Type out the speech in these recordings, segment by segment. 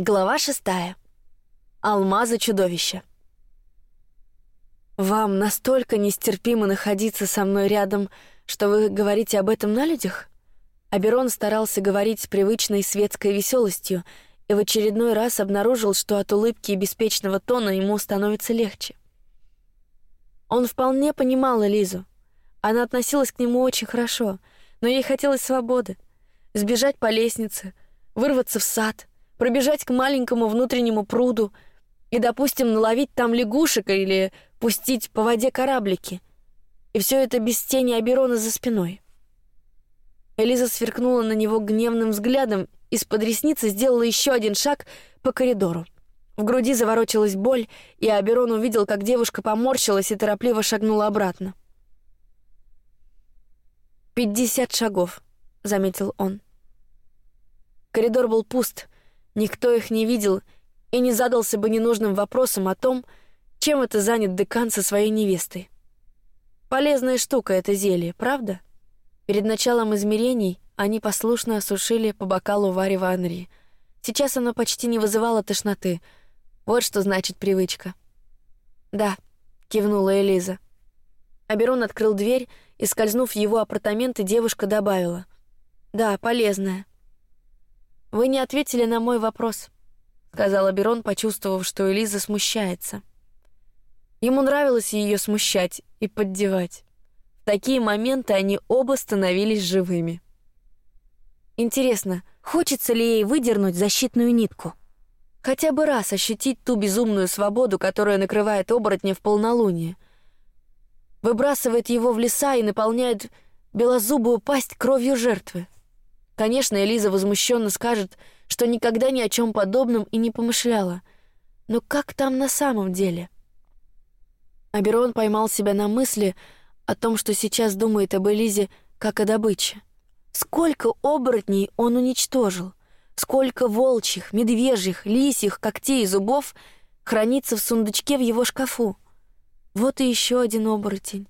Глава шестая. Алмазы чудовища. Вам настолько нестерпимо находиться со мной рядом, что вы говорите об этом на людях? Аберон старался говорить с привычной светской веселостью и в очередной раз обнаружил, что от улыбки и беспечного тона ему становится легче. Он вполне понимал Элизу. Она относилась к нему очень хорошо, но ей хотелось свободы, сбежать по лестнице, вырваться в сад, пробежать к маленькому внутреннему пруду и, допустим, наловить там лягушек или пустить по воде кораблики. И все это без тени Аберона за спиной. Элиза сверкнула на него гневным взглядом, из-под ресницы сделала еще один шаг по коридору. В груди заворочилась боль, и Аберон увидел, как девушка поморщилась и торопливо шагнула обратно. «Пятьдесят шагов», — заметил он. Коридор был пуст, Никто их не видел и не задался бы ненужным вопросом о том, чем это занят декан со своей невестой. Полезная штука это зелье, правда? Перед началом измерений они послушно осушили по бокалу варева Анри. Сейчас оно почти не вызывало тошноты. Вот что значит привычка. Да, кивнула Элиза. Аберон открыл дверь и, скользнув в его апартаменты, девушка добавила: "Да, полезная. Вы не ответили на мой вопрос, сказала Берон, почувствовав, что Элиза смущается. Ему нравилось ее смущать и поддевать. В такие моменты они оба становились живыми. Интересно, хочется ли ей выдернуть защитную нитку? Хотя бы раз ощутить ту безумную свободу, которая накрывает оборотня в полнолуние, выбрасывает его в леса и наполняет белозубую пасть кровью жертвы. Конечно, Элиза возмущенно скажет, что никогда ни о чем подобном и не помышляла. Но как там на самом деле? Аберон поймал себя на мысли о том, что сейчас думает об Элизе как о добыче. Сколько оборотней он уничтожил, сколько волчьих, медвежьих, лисьих когтей и зубов хранится в сундучке в его шкафу. Вот и еще один оборотень.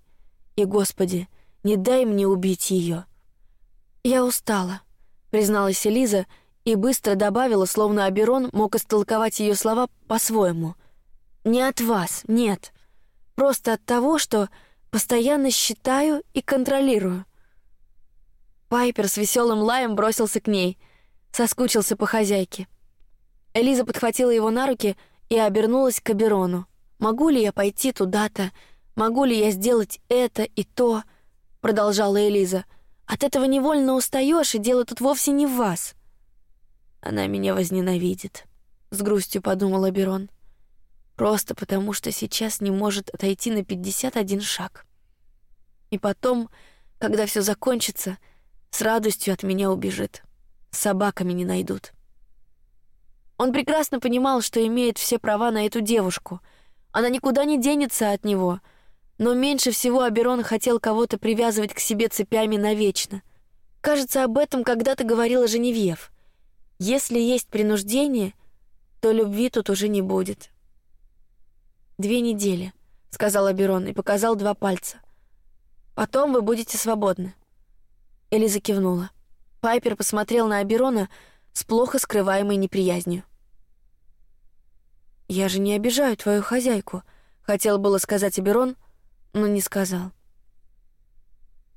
И, Господи, не дай мне убить ее. Я устала призналась Элиза и быстро добавила, словно Аберон мог истолковать ее слова по-своему. Не от вас, нет, просто от того, что постоянно считаю и контролирую. Пайпер с веселым лаем бросился к ней, соскучился по хозяйке. Элиза подхватила его на руки и обернулась к Аберону. Могу ли я пойти туда-то? Могу ли я сделать это и то? Продолжала Элиза. От этого невольно устаешь, и дело тут вовсе не в вас. Она меня возненавидит, с грустью подумала Берон. Просто потому, что сейчас не может отойти на пятьдесят один шаг. И потом, когда все закончится, с радостью от меня убежит. Собаками не найдут. Он прекрасно понимал, что имеет все права на эту девушку. Она никуда не денется от него — но меньше всего Аберон хотел кого-то привязывать к себе цепями навечно. Кажется, об этом когда-то говорила Женевьев. Если есть принуждение, то любви тут уже не будет. Две недели, сказал Аберон и показал два пальца. Потом вы будете свободны. Элиза кивнула. Пайпер посмотрел на Аберона с плохо скрываемой неприязнью. Я же не обижаю твою хозяйку, хотел было сказать Аберон, но не сказал.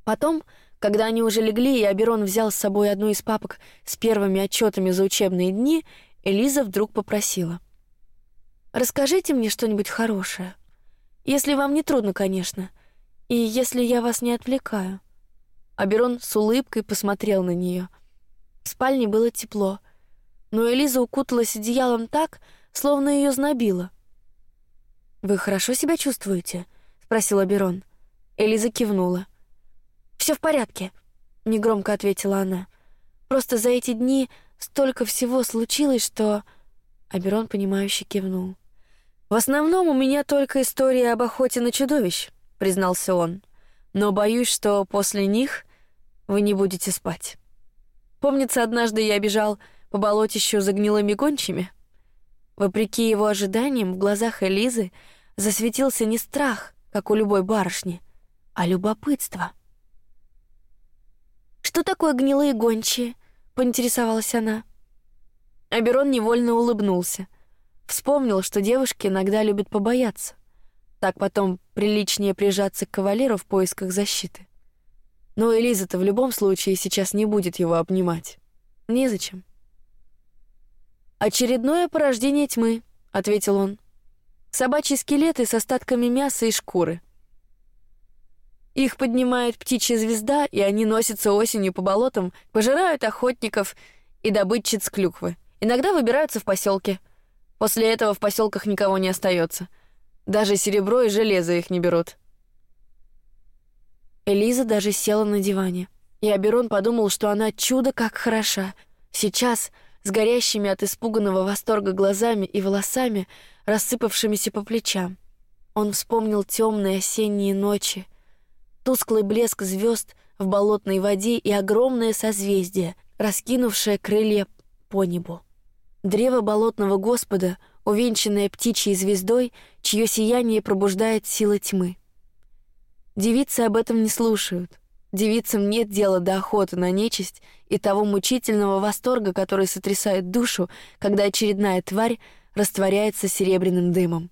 Потом, когда они уже легли, и Аберон взял с собой одну из папок с первыми отчетами за учебные дни, Элиза вдруг попросила: "Расскажите мне что-нибудь хорошее, если вам не трудно, конечно, и если я вас не отвлекаю". Аберон с улыбкой посмотрел на нее. В спальне было тепло, но Элиза укуталась одеялом так, словно ее знобило. Вы хорошо себя чувствуете? Спросила Берон. Элиза кивнула. Все в порядке, негромко ответила она. Просто за эти дни столько всего случилось, что. Аберон понимающе кивнул. В основном у меня только история об охоте на чудовищ, признался он. Но боюсь, что после них вы не будете спать. Помнится, однажды я бежал по болотищу за гнилыми гончими. Вопреки его ожиданиям, в глазах Элизы засветился не страх, как у любой барышни, а любопытство. Что такое гнилые гончие? поинтересовалась она. Аберон невольно улыбнулся. Вспомнил, что девушки иногда любят побояться. Так потом приличнее прижаться к кавалеру в поисках защиты. Но Элиза-то в любом случае сейчас не будет его обнимать. Незачем. «Очередное порождение тьмы», — ответил он. «Собачьи скелеты с остатками мяса и шкуры. Их поднимает птичья звезда, и они носятся осенью по болотам, пожирают охотников и добытчиц клюквы. Иногда выбираются в поселки. После этого в поселках никого не остается. Даже серебро и железо их не берут. Элиза даже села на диване. И Аберон подумал, что она чудо как хороша. Сейчас, с горящими от испуганного восторга глазами и волосами, рассыпавшимися по плечам. Он вспомнил темные осенние ночи, тусклый блеск звезд в болотной воде и огромное созвездие, раскинувшее крылья по небу. Древо болотного Господа, увенчанное птичьей звездой, чье сияние пробуждает силы тьмы. Девицы об этом не слушают. Девицам нет дела до охоты на нечисть и того мучительного восторга, который сотрясает душу, когда очередная тварь растворяется серебряным дымом.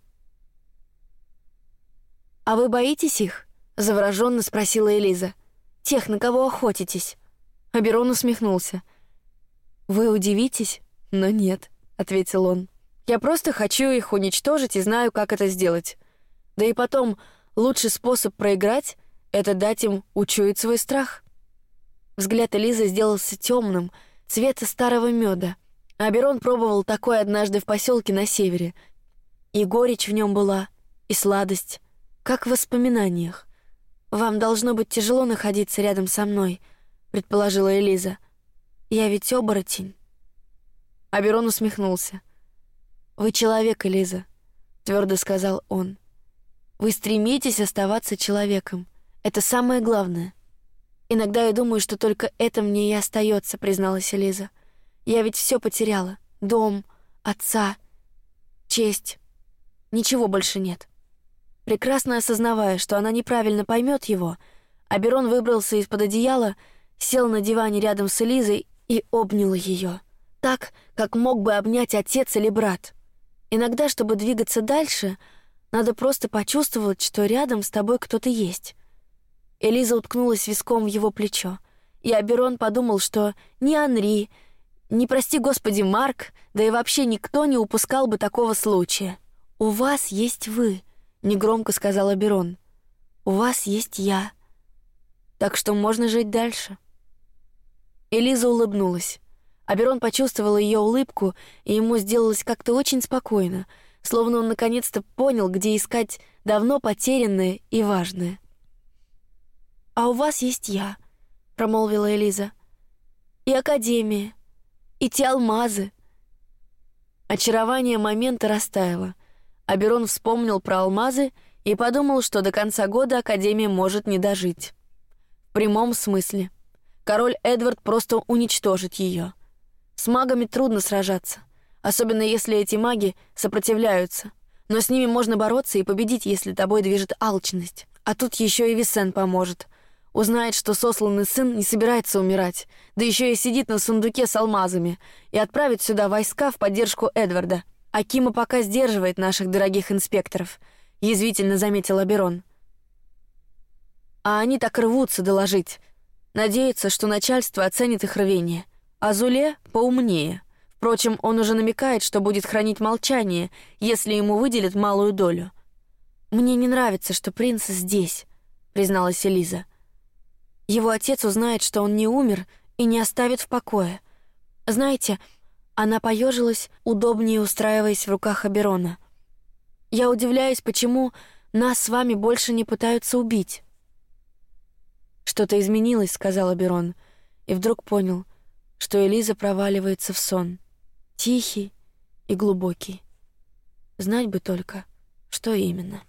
А вы боитесь их? завороженно спросила Элиза. Тех, на кого охотитесь? Аберон усмехнулся. Вы удивитесь, но нет, ответил он. Я просто хочу их уничтожить и знаю, как это сделать. Да и потом, лучший способ проиграть — это дать им учуять свой страх. Взгляд Элизы сделался темным, цвета старого меда. Аберон пробовал такое однажды в поселке на севере. И горечь в нем была, и сладость, как в воспоминаниях. Вам должно быть тяжело находиться рядом со мной, предположила Элиза. Я ведь оборотень. Аберон усмехнулся. Вы человек, Элиза, твердо сказал он. Вы стремитесь оставаться человеком. Это самое главное. Иногда я думаю, что только это мне и остается, призналась Элиза. Я ведь все потеряла: дом, отца, честь. Ничего больше нет. Прекрасно осознавая, что она неправильно поймет его, Аберон выбрался из-под одеяла, сел на диване рядом с Элизой и обнял ее, так, как мог бы обнять отец или брат. Иногда, чтобы двигаться дальше, надо просто почувствовать, что рядом с тобой кто-то есть. Элиза уткнулась виском в его плечо, и Аберон подумал, что ни Анри, ни прости Господи Марк, да и вообще никто не упускал бы такого случая. У вас есть вы, негромко сказала Берон. У вас есть я, так что можно жить дальше. Элиза улыбнулась. Аберон почувствовал ее улыбку, и ему сделалось как-то очень спокойно, словно он наконец-то понял, где искать давно потерянное и важное. А у вас есть я, промолвила Элиза, и академия, и те алмазы. Очарование момента растаяло. Аберон вспомнил про алмазы и подумал, что до конца года Академия может не дожить. В прямом смысле. Король Эдвард просто уничтожит ее. С магами трудно сражаться, особенно если эти маги сопротивляются. Но с ними можно бороться и победить, если тобой движет алчность. А тут еще и Висен поможет. Узнает, что сосланный сын не собирается умирать, да еще и сидит на сундуке с алмазами, и отправит сюда войска в поддержку Эдварда — Акима пока сдерживает наших дорогих инспекторов, язвительно заметил Аберон. А они так рвутся доложить, надеются, что начальство оценит их рвение. А Зуле поумнее. Впрочем, он уже намекает, что будет хранить молчание, если ему выделят малую долю. Мне не нравится, что принц здесь, призналась Элиза. Его отец узнает, что он не умер и не оставит в покое. Знаете, она поежилась, удобнее устраиваясь в руках Аберона. Я удивляюсь, почему нас с вами больше не пытаются убить. Что-то изменилось, сказал Аберон, и вдруг понял, что Элиза проваливается в сон, тихий и глубокий. Знать бы только, что именно.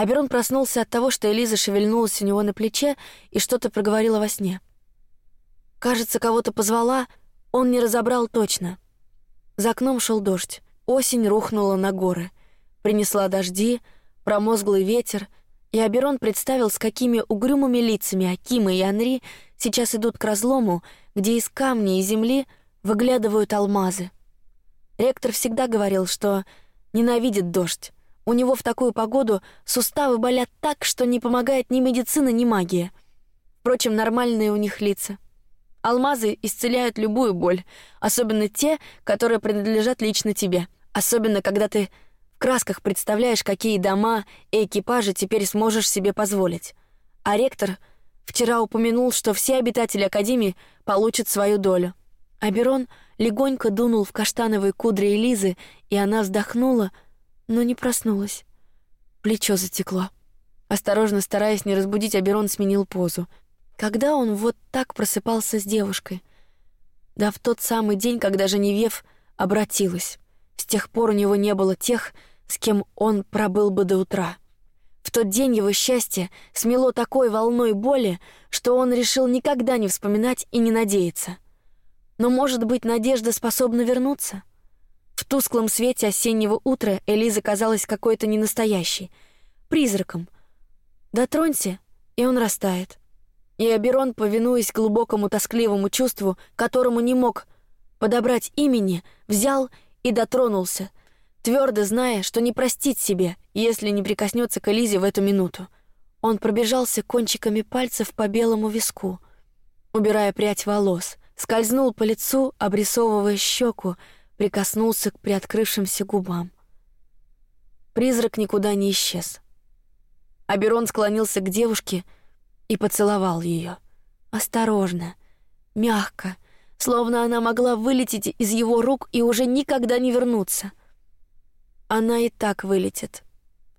Аберон проснулся от того, что Элиза шевельнулась у него на плече и что-то проговорила во сне. Кажется, кого-то позвала, он не разобрал точно. За окном шел дождь, осень рухнула на горы, принесла дожди, промозглый ветер, и Аберон представил, с какими угрюмыми лицами Акима и Анри сейчас идут к разлому, где из камня и земли выглядывают алмазы. Ректор всегда говорил, что ненавидит дождь. У него в такую погоду суставы болят так, что не помогает ни медицина, ни магия. Впрочем, нормальные у них лица. Алмазы исцеляют любую боль, особенно те, которые принадлежат лично тебе. Особенно, когда ты в красках представляешь, какие дома и экипажи теперь сможешь себе позволить. А ректор вчера упомянул, что все обитатели Академии получат свою долю. Аберон легонько дунул в каштановые кудри Элизы, и она вздохнула, но не проснулась. Плечо затекло. Осторожно, стараясь не разбудить, Аберон сменил позу. Когда он вот так просыпался с девушкой? Да в тот самый день, когда Женевьев обратилась. С тех пор у него не было тех, с кем он пробыл бы до утра. В тот день его счастье смело такой волной боли, что он решил никогда не вспоминать и не надеяться. Но, может быть, надежда способна вернуться? В тусклом свете осеннего утра Элиза казалась какой-то ненастоящей, призраком. Дотронься, и он растает. И Аберон, повинуясь глубокому тоскливому чувству, которому не мог подобрать имени, взял и дотронулся, твердо зная, что не простит себе, если не прикоснется к Элизе в эту минуту. Он пробежался кончиками пальцев по белому виску, убирая прядь волос, скользнул по лицу, обрисовывая щеку, прикоснулся к приоткрывшимся губам. Призрак никуда не исчез. Аберон склонился к девушке и поцеловал ее. Осторожно, мягко, словно она могла вылететь из его рук и уже никогда не вернуться. Она и так вылетит.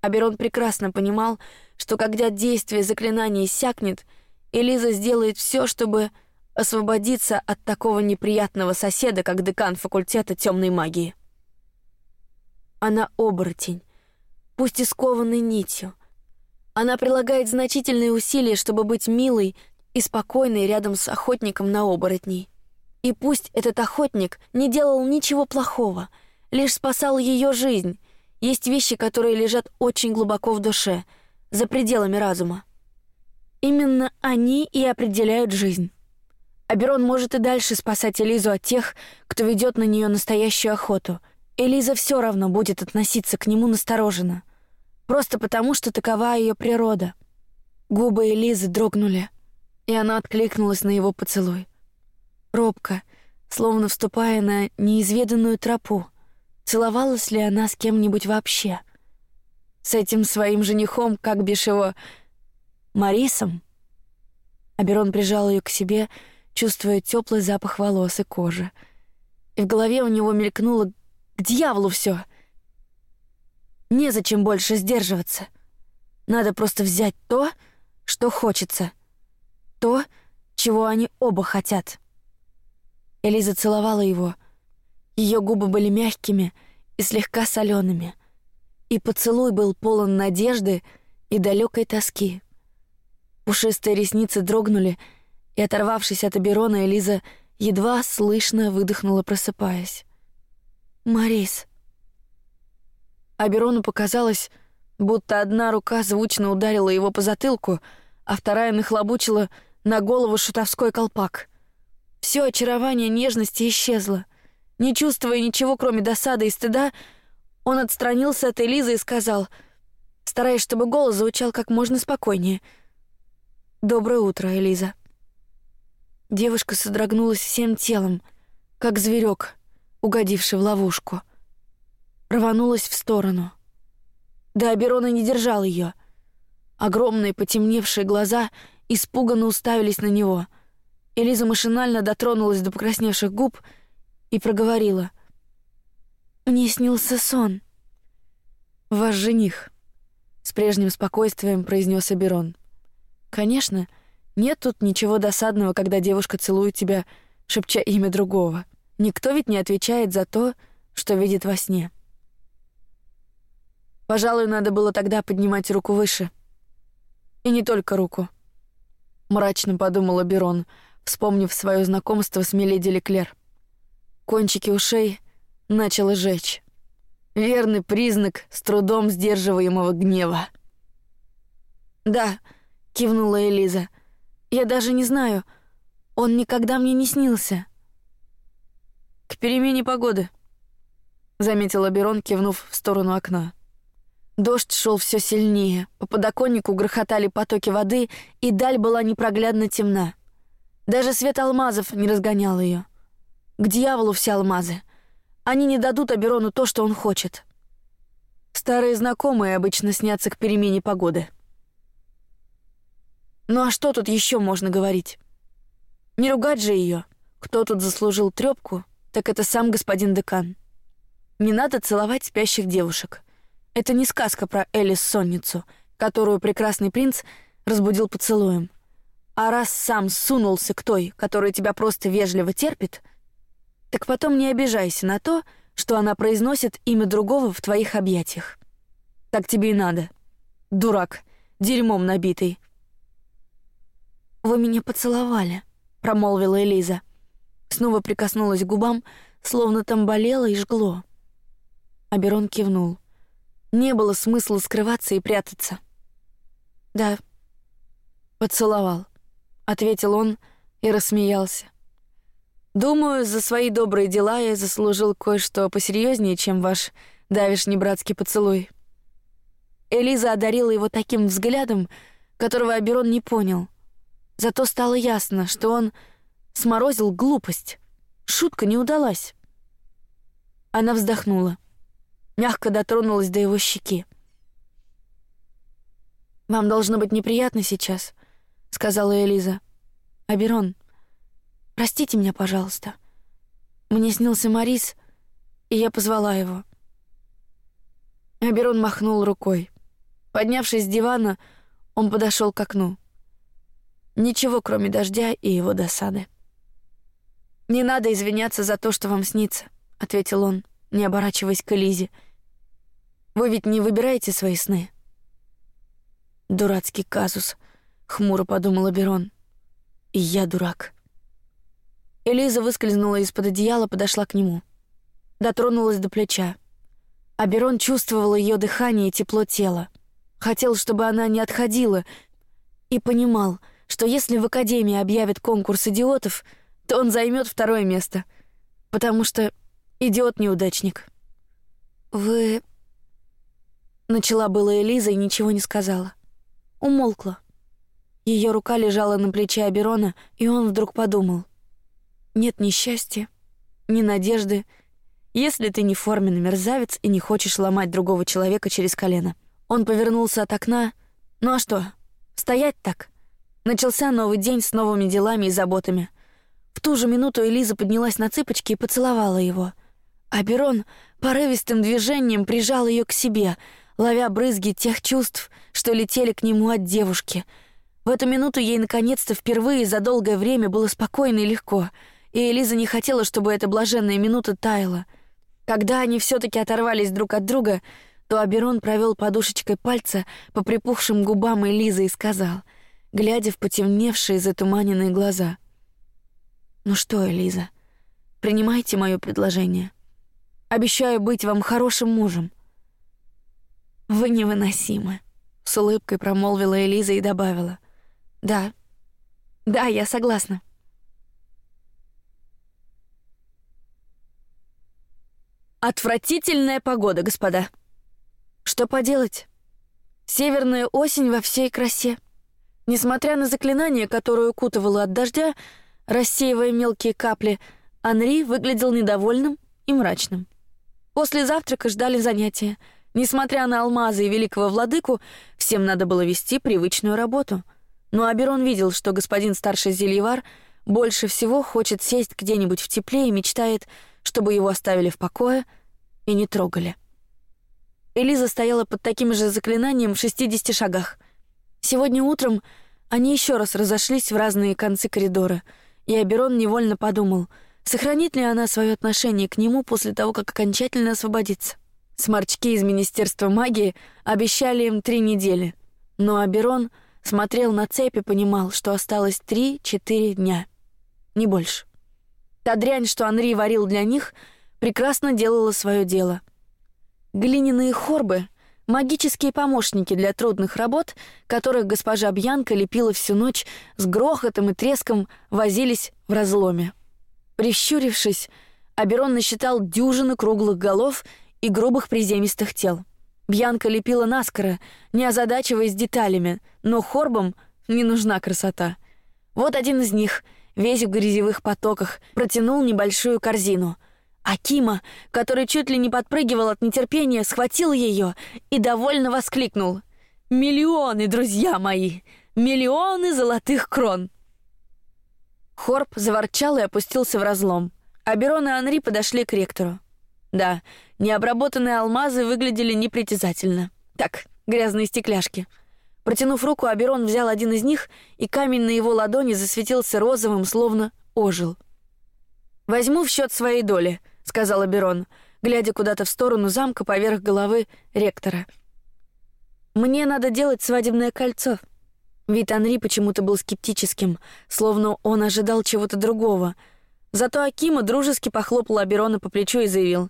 Аберон прекрасно понимал, что когда действие заклинания иссякнет, Элиза сделает все, чтобы освободиться от такого неприятного соседа, как декан факультета темной магии. Она оборотень, пусть и скованной нитью, она прилагает значительные усилия, чтобы быть милой и спокойной рядом с охотником на оборотней. И пусть этот охотник не делал ничего плохого, лишь спасал ее жизнь, есть вещи, которые лежат очень глубоко в душе, за пределами разума. Именно они и определяют жизнь. Аберон может и дальше спасать Элизу от тех, кто ведет на нее настоящую охоту. Элиза все равно будет относиться к нему настороженно просто потому, что такова ее природа. Губы Элизы дрогнули, и она откликнулась на его поцелуй. Робко, словно вступая на неизведанную тропу, целовалась ли она с кем-нибудь вообще? С этим своим женихом, как бишь его, Марисом? Аберон прижал ее к себе, чувствуя теплый запах волос и кожи. И в голове у него мелькнуло «К дьяволу все! Незачем больше сдерживаться. Надо просто взять то, что хочется. То, чего они оба хотят. Элиза целовала его. Ее губы были мягкими и слегка солеными, и поцелуй был полон надежды и далекой тоски. Пушистые ресницы дрогнули, и оторвавшись от Аберона, Элиза едва слышно выдохнула, просыпаясь. Марис. Аберону показалось, будто одна рука звучно ударила его по затылку, а вторая нахлобучила на голову шутовской колпак. Все очарование нежности исчезло. Не чувствуя ничего, кроме досады и стыда, он отстранился от Элизы и сказал, стараясь, чтобы голос звучал как можно спокойнее: "Доброе утро, Элиза". Девушка содрогнулась всем телом, как зверек, угодивший в ловушку рванулась в сторону. Да Аберона не держал ее. Огромные потемневшие глаза испуганно уставились на него. Элиза машинально дотронулась до покрасневших губ и проговорила: "Мне снился сон. Ваш жених", с прежним спокойствием произнес Аберон. "Конечно, нет тут ничего досадного, когда девушка целует тебя, шепча имя другого. Никто ведь не отвечает за то, что видит во сне". Пожалуй, надо было тогда поднимать руку выше. И не только руку. Мрачно подумала Берон, вспомнив свое знакомство с Миледи Леклер. Кончики ушей начало жечь. Верный признак с трудом сдерживаемого гнева. Да, кивнула Элиза. Я даже не знаю, Он никогда мне не снился. К перемене погоды, заметила Берон, кивнув в сторону окна. Дождь шел все сильнее, по подоконнику грохотали потоки воды, и даль была непроглядно темна. Даже свет алмазов не разгонял ее. К дьяволу все алмазы. Они не дадут Аберону то, что он хочет. Старые знакомые обычно снятся к перемене погоды. Ну а что тут еще можно говорить? Не ругать же ее. Кто тут заслужил трёпку, так это сам господин декан. Не надо целовать спящих девушек. Это не сказка про Элис Сонницу, которую прекрасный принц разбудил поцелуем. А раз сам сунулся к той, которая тебя просто вежливо терпит, так потом не обижайся на то, что она произносит имя другого в твоих объятиях. Так тебе и надо. Дурак, дерьмом набитый. Вы меня поцеловали, промолвила Элиза. Снова прикоснулась губам, словно там болело и жгло. Аберон кивнул. Не было смысла скрываться и прятаться. Да, поцеловал, ответил он и рассмеялся. Думаю, за свои добрые дела я заслужил кое-что посерьезнее, чем ваш давишний братский поцелуй. Элиза одарила его таким взглядом, которого Аберон не понял. Зато стало ясно, что он сморозил глупость. Шутка не удалась. Она вздохнула мягко дотронулась до его щеки. Вам должно быть неприятно сейчас, сказала Элиза. Аберон, простите меня, пожалуйста. Мне снился Марис, и я позвала его. Аберон махнул рукой. Поднявшись с дивана, он подошел к окну. Ничего, кроме дождя и его досады. Не надо извиняться за то, что вам снится, ответил он не оборачиваясь к Элизе. Вы ведь не выбираете свои сны. Дурацкий казус, хмуро подумала Берон. И я дурак. Элиза выскользнула из-под одеяла, подошла к нему, дотронулась до плеча. А Берон чувствовал ее дыхание и тепло тела, хотел, чтобы она не отходила, и понимал, что если в академии объявят конкурс идиотов, то он займет второе место, потому что Идиот-неудачник. Вы... Начала было Элиза и ничего не сказала. Умолкла. Ее рука лежала на плече Аберона, и он вдруг подумал: нет ни счастья, ни надежды, если ты не форменный мерзавец и не хочешь ломать другого человека через колено. Он повернулся от окна. Ну а что? Стоять так? Начался новый день с новыми делами и заботами. В ту же минуту Элиза поднялась на цыпочки и поцеловала его. А Берон порывистым движением прижал ее к себе, ловя брызги тех чувств, что летели к нему от девушки. В эту минуту ей наконец-то впервые за долгое время было спокойно и легко, и Элиза не хотела, чтобы эта блаженная минута таяла. Когда они все-таки оторвались друг от друга, то Аберон провел подушечкой пальца по припухшим губам Элизы и сказал, глядя в потемневшие затуманенные глаза: "Ну что, Элиза, принимайте мое предложение". Обещаю быть вам хорошим мужем. Вы невыносимы, с улыбкой промолвила Элиза и добавила: Да, да, я согласна. Отвратительная погода, господа. Что поделать? Северная осень во всей красе. Несмотря на заклинание, которое укутывало от дождя, рассеивая мелкие капли, Анри выглядел недовольным и мрачным. После завтрака ждали занятия. Несмотря на алмазы и великого владыку, всем надо было вести привычную работу. Но Аберон видел, что господин старший зельевар больше всего хочет сесть где-нибудь в тепле и мечтает, чтобы его оставили в покое и не трогали. Элиза стояла под таким же заклинанием в 60 шагах. Сегодня утром они еще раз разошлись в разные концы коридора, и Аберон невольно подумал — Сохранит ли она свое отношение к нему после того, как окончательно освободится? Сморчки из Министерства магии обещали им три недели, но Аберон смотрел на цепь и понимал, что осталось три-четыре дня, не больше. Та дрянь, что Анри варил для них, прекрасно делала свое дело. Глиняные хорбы, Магические помощники для трудных работ, которых госпожа Бьянка лепила всю ночь, с грохотом и треском возились в разломе. Прищурившись, Аберон насчитал дюжины круглых голов и грубых приземистых тел. Бьянка лепила наскоро, не озадачиваясь деталями, но хорбам не нужна красота. Вот один из них, весь в грязевых потоках, протянул небольшую корзину — Акима, который чуть ли не подпрыгивал от нетерпения, схватил ее и довольно воскликнул: "Миллионы, друзья мои, миллионы золотых крон!" Хорб заворчал и опустился в разлом. А Берон и Анри подошли к ректору. Да, необработанные алмазы выглядели непритязательно. Так, грязные стекляшки. Протянув руку, Аберон взял один из них, и камень на его ладони засветился розовым, словно ожил. Возьму в счет своей доли, сказала Берон, глядя куда-то в сторону замка поверх головы ректора. Мне надо делать свадебное кольцо. Вид Анри почему-то был скептическим, словно он ожидал чего-то другого. Зато Акима дружески похлопал Аберона по плечу и заявил: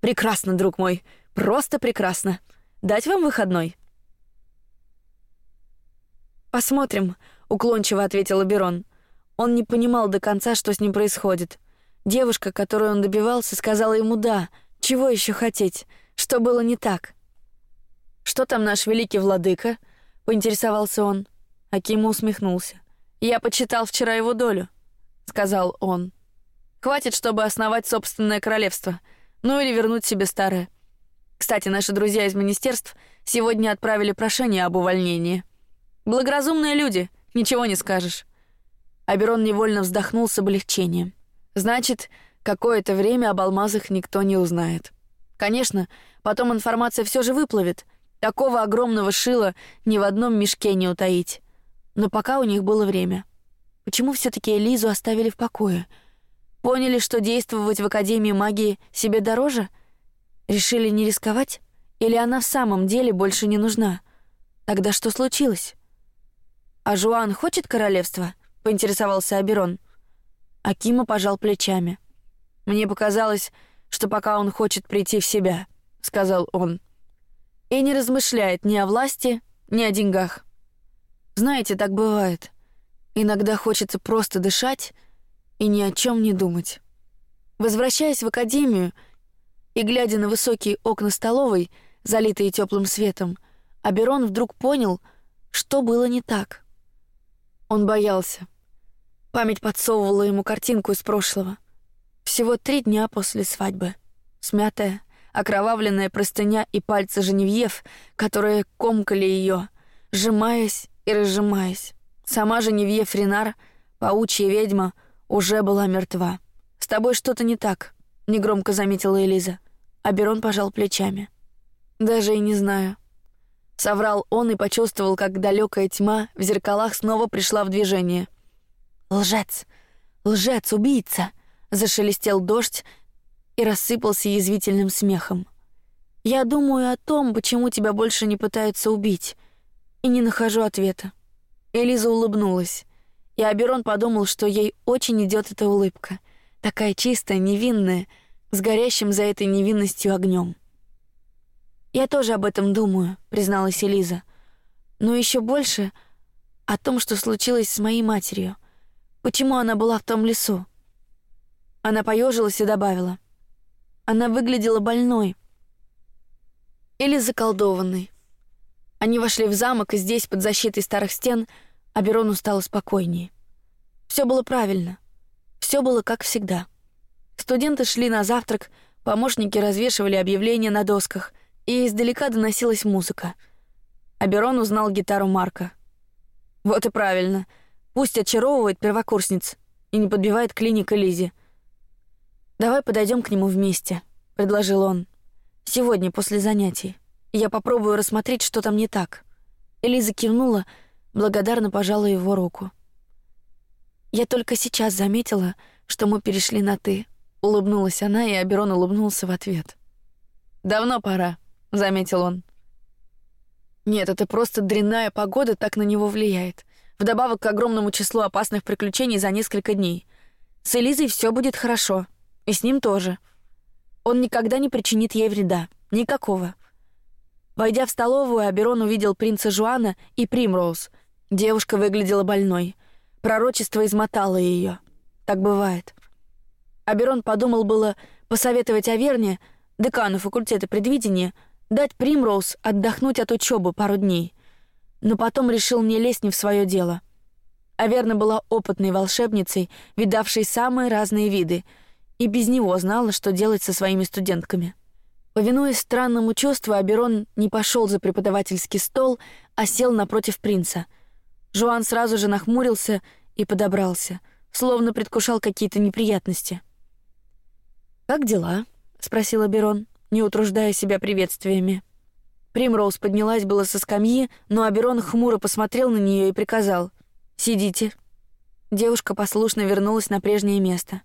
"Прекрасно, друг мой, просто прекрасно. Дать вам выходной?" Посмотрим, уклончиво ответил Аберон. Он не понимал до конца, что с ним происходит. Девушка, которую он добивался, сказала ему да. Чего еще хотеть? Что было не так? Что там наш великий владыка? Поинтересовался он. Акима усмехнулся. Я почитал вчера его долю, сказал он. Хватит, чтобы основать собственное королевство, ну или вернуть себе старое. Кстати, наши друзья из министерств сегодня отправили прошение об увольнении. Благоразумные люди, ничего не скажешь. Аберон невольно вздохнул с облегчением. Значит, какое-то время об алмазах никто не узнает. Конечно, потом информация все же выплывет. Такого огромного шила ни в одном мешке не утаить. Но пока у них было время. Почему все-таки Элизу оставили в покое? Поняли, что действовать в Академии магии себе дороже? Решили не рисковать? Или она в самом деле больше не нужна? Тогда что случилось? А Жуан хочет королевства? Поинтересовался Аберон. Акима пожал плечами. Мне показалось, что пока он хочет прийти в себя, сказал он, и не размышляет ни о власти, ни о деньгах. Знаете, так бывает. Иногда хочется просто дышать и ни о чем не думать. Возвращаясь в академию и глядя на высокие окна столовой, залитые теплым светом, Аберон вдруг понял, что было не так. Он боялся. Память подсовывала ему картинку из прошлого. Всего три дня после свадьбы. Смятая, окровавленная простыня и пальцы Женевьев, которые комкали ее, сжимаясь и разжимаясь. Сама Женевьев Ренар, паучья ведьма, уже была мертва. С тобой что-то не так, негромко заметила Элиза. А Берон пожал плечами. Даже и не знаю. Соврал он и почувствовал, как далекая тьма в зеркалах снова пришла в движение. Лжец, лжец, убийца! Зашелестел дождь и рассыпался язвительным смехом. Я думаю о том, почему тебя больше не пытаются убить, и не нахожу ответа. Элиза улыбнулась, и Аберон подумал, что ей очень идет эта улыбка, такая чистая, невинная, с горящим за этой невинностью огнем. Я тоже об этом думаю, призналась Элиза, но еще больше о том, что случилось с моей матерью. Почему она была в том лесу? Она поежилась и добавила: она выглядела больной или заколдованной. Они вошли в замок, и здесь под защитой старых стен Аберону стало спокойнее. Все было правильно, все было как всегда. Студенты шли на завтрак, помощники развешивали объявления на досках, и издалека доносилась музыка. Аберон узнал гитару Марка. Вот и правильно. Пусть очаровывает первокурсниц и не подбивает клиника Лизе. Давай подойдем к нему вместе, предложил он. Сегодня после занятий. Я попробую рассмотреть, что там не так. Элиза кивнула, благодарно пожала его руку. Я только сейчас заметила, что мы перешли на ты. Улыбнулась она, и Аберон улыбнулся в ответ. Давно пора, заметил он. Нет, это просто дрянная погода так на него влияет вдобавок к огромному числу опасных приключений за несколько дней. С Элизой все будет хорошо, и с ним тоже. Он никогда не причинит ей вреда, никакого. Войдя в столовую, Аберон увидел принца Жуана и Примроуз. Девушка выглядела больной. Пророчество измотало ее. Так бывает. Аберон подумал было посоветовать Аверне, декану факультета предвидения, дать Примроуз отдохнуть от учебы пару дней, но потом решил не лезть не в свое дело. Аверна была опытной волшебницей, видавшей самые разные виды, и без него знала, что делать со своими студентками. Повинуясь странному чувству, Аберон не пошел за преподавательский стол, а сел напротив принца. Жуан сразу же нахмурился и подобрался, словно предвкушал какие-то неприятности. Как дела? спросил Аберон, не утруждая себя приветствиями. Примроуз поднялась было со скамьи, но Аберон хмуро посмотрел на нее и приказал: "Сидите". Девушка послушно вернулась на прежнее место.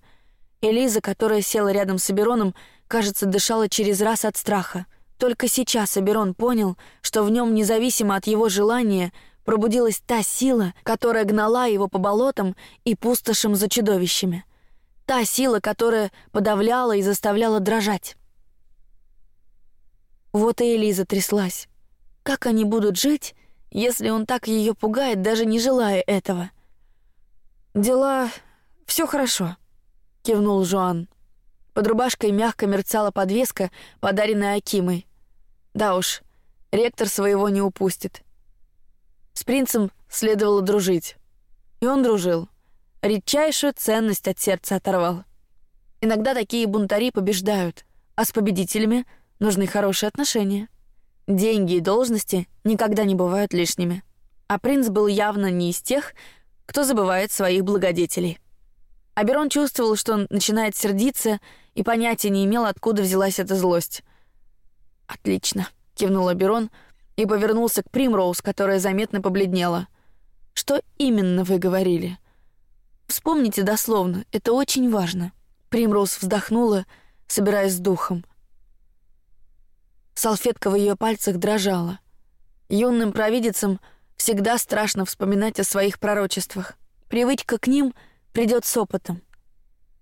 Элиза, которая села рядом с Абероном, кажется, дышала через раз от страха. Только сейчас Аберон понял, что в нем, независимо от его желания, пробудилась та сила, которая гнала его по болотам и пустошам за чудовищами. Та сила, которая подавляла и заставляла дрожать. Вот и Элиза тряслась. Как они будут жить, если он так ее пугает, даже не желая этого? Дела, все хорошо, кивнул Жуан. Под рубашкой мягко мерцала подвеска, подаренная Акимой. Да уж, ректор своего не упустит. С принцем следовало дружить, и он дружил. Редчайшую ценность от сердца оторвал. Иногда такие бунтари побеждают, а с победителями нужны хорошие отношения. Деньги и должности никогда не бывают лишними. А принц был явно не из тех, кто забывает своих благодетелей. Аберон чувствовал, что он начинает сердиться, и понятия не имел, откуда взялась эта злость. Отлично, кивнул Аберон и повернулся к Примроуз, которая заметно побледнела. Что именно вы говорили? Вспомните дословно, это очень важно. Примроуз вздохнула, собираясь с духом. Салфетка в ее пальцах дрожала. Юным провидицам всегда страшно вспоминать о своих пророчествах. Привычка к ним придет с опытом.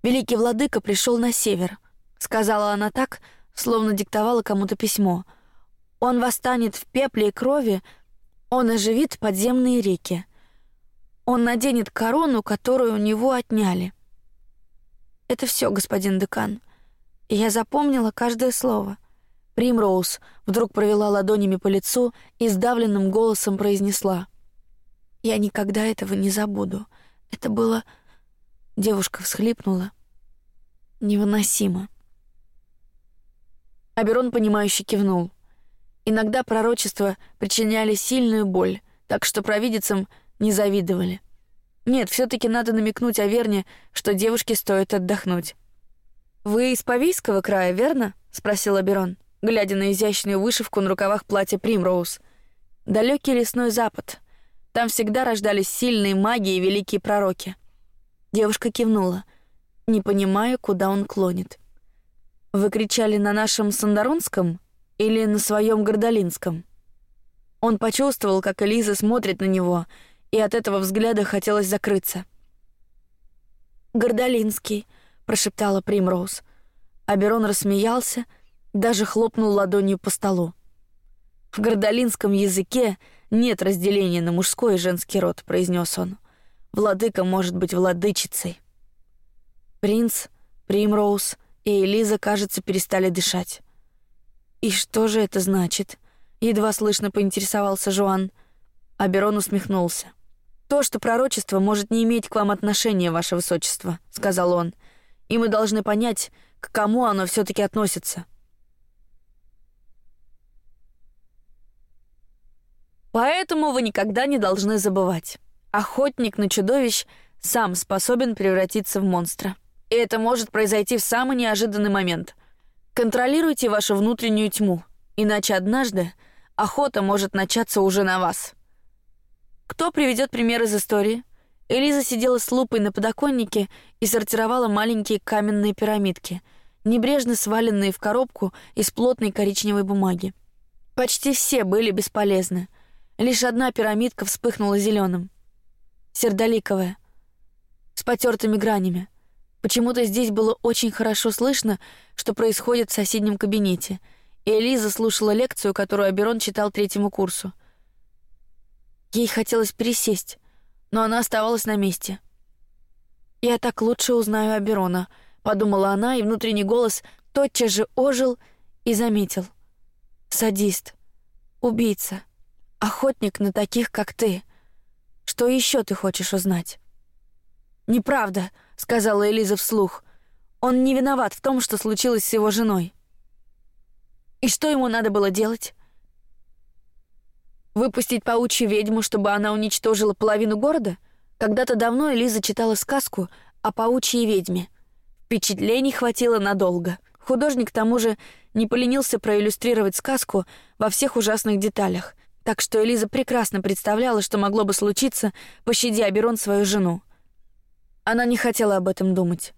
Великий владыка пришел на север, сказала она так, словно диктовала кому-то письмо. Он восстанет в пепле и крови, он оживит подземные реки. Он наденет корону, которую у него отняли. Это все, господин декан. Я запомнила каждое слово. Примроуз вдруг провела ладонями по лицу и сдавленным голосом произнесла: "Я никогда этого не забуду. Это было Девушка всхлипнула. Невыносимо. Аберон понимающе кивнул. Иногда пророчества причиняли сильную боль, так что провидицам не завидовали. Нет, все-таки надо намекнуть о Верне, что девушке стоит отдохнуть. Вы из Павийского края, верно? – спросил Аберон, глядя на изящную вышивку на рукавах платья Примроуз. Далекий лесной запад. Там всегда рождались сильные маги и великие пророки. Девушка кивнула. Не понимая, куда он клонит. Вы кричали на нашем сандаронском или на своем гордолинском? Он почувствовал, как Элиза смотрит на него, и от этого взгляда хотелось закрыться. Гордолинский, прошептала Примроуз. Аберон рассмеялся, даже хлопнул ладонью по столу. В гордолинском языке нет разделения на мужской и женский род, произнес он. Владыка может быть владычицей. Принц, Примроуз и Элиза, кажется, перестали дышать. И что же это значит? Едва слышно поинтересовался Жуан. Аберон усмехнулся. То, что пророчество может не иметь к вам отношения, ваше высочество, сказал он, и мы должны понять, к кому оно все-таки относится. Поэтому вы никогда не должны забывать. Охотник на чудовищ сам способен превратиться в монстра. И это может произойти в самый неожиданный момент. Контролируйте вашу внутреннюю тьму, иначе однажды охота может начаться уже на вас. Кто приведет пример из истории? Элиза сидела с лупой на подоконнике и сортировала маленькие каменные пирамидки, небрежно сваленные в коробку из плотной коричневой бумаги. Почти все были бесполезны. Лишь одна пирамидка вспыхнула зеленым сердоликовая, с потертыми гранями. Почему-то здесь было очень хорошо слышно, что происходит в соседнем кабинете, и Элиза слушала лекцию, которую Аберон читал третьему курсу. Ей хотелось пересесть, но она оставалась на месте. «Я так лучше узнаю Аберона», — подумала она, и внутренний голос тотчас же ожил и заметил. «Садист, убийца, охотник на таких, как ты. Что еще ты хочешь узнать?» «Неправда», — сказала Элиза вслух. «Он не виноват в том, что случилось с его женой». «И что ему надо было делать?» Выпустить паучью ведьму, чтобы она уничтожила половину города? Когда-то давно Элиза читала сказку о паучьей ведьме. Впечатлений хватило надолго. Художник к тому же не поленился проиллюстрировать сказку во всех ужасных деталях, так что Элиза прекрасно представляла, что могло бы случиться, пощади Аберон свою жену. Она не хотела об этом думать.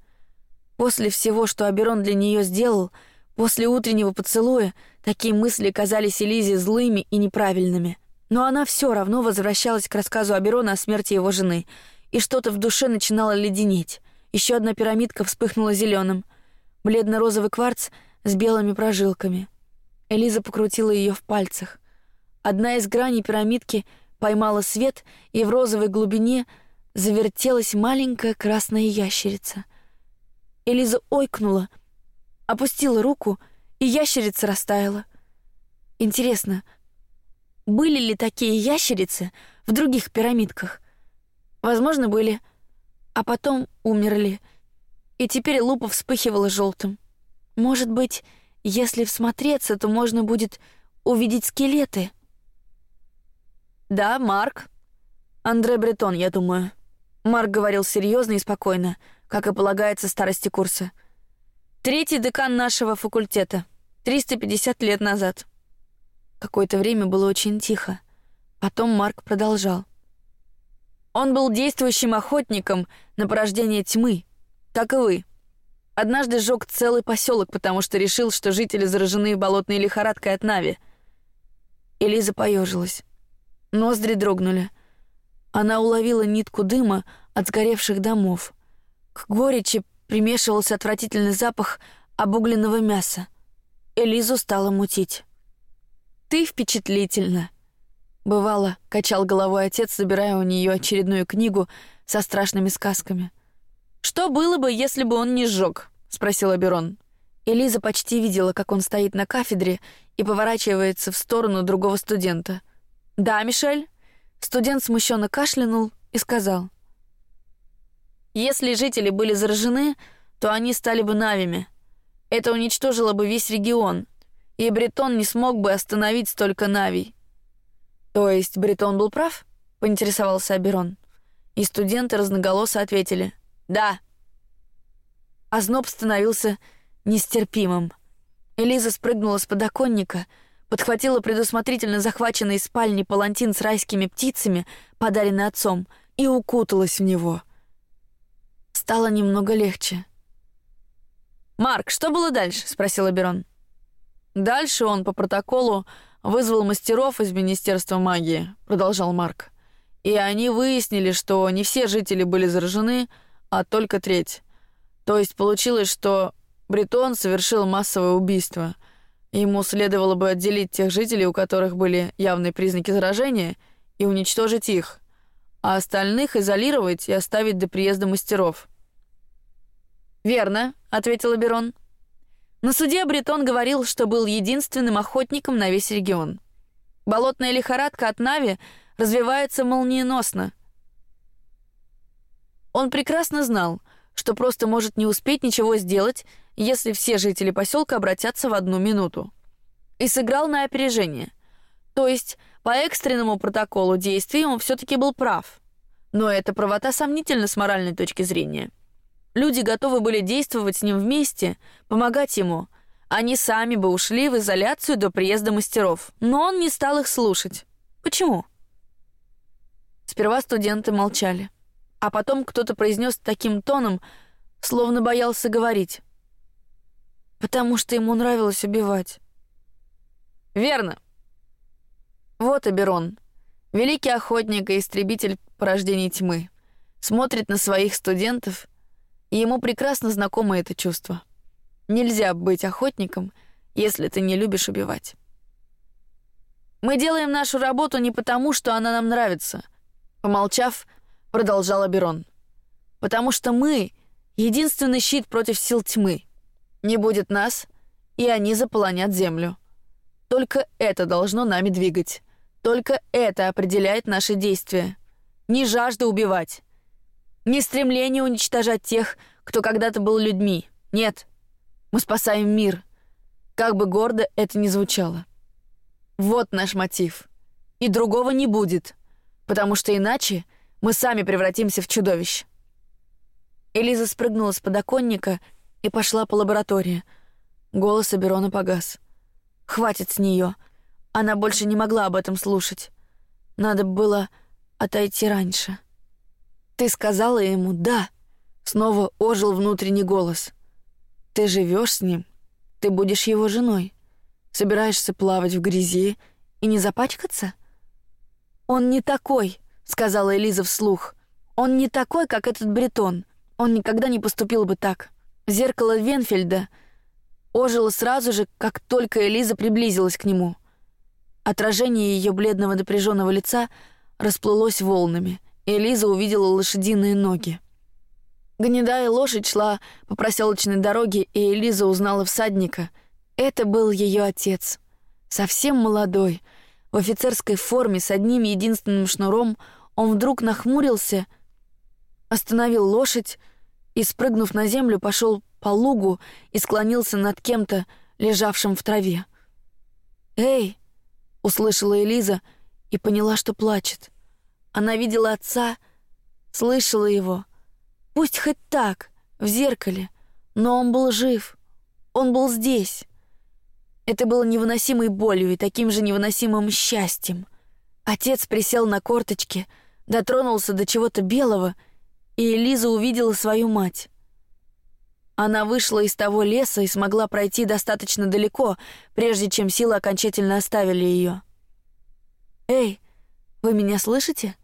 После всего, что Аберон для нее сделал, после утреннего поцелуя, такие мысли казались Элизе злыми и неправильными. Но она все равно возвращалась к рассказу Аберона о смерти его жены, и что-то в душе начинало леденеть. Еще одна пирамидка вспыхнула зеленым, бледно-розовый кварц с белыми прожилками. Элиза покрутила ее в пальцах. Одна из граней пирамидки поймала свет, и в розовой глубине завертелась маленькая красная ящерица. Элиза ойкнула, опустила руку, и ящерица растаяла. Интересно, были ли такие ящерицы в других пирамидках? Возможно, были, а потом умерли, и теперь лупа вспыхивала желтым. Может быть, если всмотреться, то можно будет увидеть скелеты. Да, Марк. Андре Бретон, я думаю. Марк говорил серьезно и спокойно, как и полагается старости курса. Третий декан нашего факультета. 350 лет назад. Какое-то время было очень тихо. Потом Марк продолжал. Он был действующим охотником на порождение тьмы, как и вы. Однажды сжег целый поселок, потому что решил, что жители заражены болотной лихорадкой от Нави. Элиза поежилась. Ноздри дрогнули. Она уловила нитку дыма от сгоревших домов. К горечи примешивался отвратительный запах обугленного мяса. Элизу стало мутить. Ты впечатлительна. Бывало, качал головой отец, забирая у нее очередную книгу со страшными сказками. Что было бы, если бы он не сжег? спросил Аберон. Элиза почти видела, как он стоит на кафедре и поворачивается в сторону другого студента. Да, Мишель. Студент смущенно кашлянул и сказал: Если жители были заражены, то они стали бы навими. Это уничтожило бы весь регион, и Бретон не смог бы остановить столько навий. То есть Бретон был прав? Поинтересовался Аберон. И студенты разноголосо ответили: да. А зноб становился нестерпимым. Элиза спрыгнула с подоконника, подхватила предусмотрительно захваченный из спальни палантин с райскими птицами, подаренный отцом, и укуталась в него. Стало немного легче. Марк, что было дальше? – спросил Аберон. Дальше он по протоколу вызвал мастеров из Министерства магии, продолжал Марк. И они выяснили, что не все жители были заражены, а только треть. То есть получилось, что Бретон совершил массовое убийство. Ему следовало бы отделить тех жителей, у которых были явные признаки заражения, и уничтожить их, а остальных изолировать и оставить до приезда мастеров. Верно, ответил Берон. На суде Бретон говорил, что был единственным охотником на весь регион. Болотная лихорадка от Нави развивается молниеносно. Он прекрасно знал, что просто может не успеть ничего сделать, если все жители поселка обратятся в одну минуту. И сыграл на опережение. То есть по экстренному протоколу действий он все-таки был прав. Но эта правота сомнительна с моральной точки зрения. Люди готовы были действовать с ним вместе, помогать ему. Они сами бы ушли в изоляцию до приезда мастеров, но он не стал их слушать. Почему? Сперва студенты молчали, а потом кто-то произнес таким тоном, словно боялся говорить. Потому что ему нравилось убивать. Верно. Вот Аберон, великий охотник и истребитель порождений тьмы, смотрит на своих студентов и ему прекрасно знакомо это чувство. Нельзя быть охотником если ты не любишь убивать. Мы делаем нашу работу не потому, что она нам нравится, помолчав, продолжал Аберон. Потому что мы единственный щит против сил тьмы. Не будет нас, и они заполонят землю. Только это должно нами двигать. Только это определяет наши действия. Не жажда убивать, не стремление уничтожать тех, кто когда-то был людьми. Нет, мы спасаем мир, как бы гордо это ни звучало. Вот наш мотив. И другого не будет, потому что иначе мы сами превратимся в чудовищ. Элиза спрыгнула с подоконника и пошла по лаборатории. Голос Аберона погас. Хватит с нее. Она больше не могла об этом слушать. Надо было отойти раньше. Ты сказала ему «да». Снова ожил внутренний голос. Ты живешь с ним, ты будешь его женой. Собираешься плавать в грязи и не запачкаться? Он не такой, сказала Элиза вслух. Он не такой, как этот бретон. Он никогда не поступил бы так. Зеркало Венфельда ожило сразу же, как только Элиза приблизилась к нему. Отражение ее бледного напряженного лица расплылось волнами. Элиза увидела лошадиные ноги. Гнедая лошадь шла по проселочной дороге, и Элиза узнала всадника. Это был ее отец, совсем молодой, в офицерской форме с одним единственным шнуром. Он вдруг нахмурился, остановил лошадь и, спрыгнув на землю, пошел по лугу и склонился над кем-то, лежавшим в траве. "Эй!" услышала Элиза и поняла, что плачет. Она видела отца, слышала его. Пусть хоть так, в зеркале, но он был жив. Он был здесь. Это было невыносимой болью и таким же невыносимым счастьем. Отец присел на корточки, дотронулся до чего-то белого, и Элиза увидела свою мать. Она вышла из того леса и смогла пройти достаточно далеко, прежде чем силы окончательно оставили ее. Эй, вы меня слышите?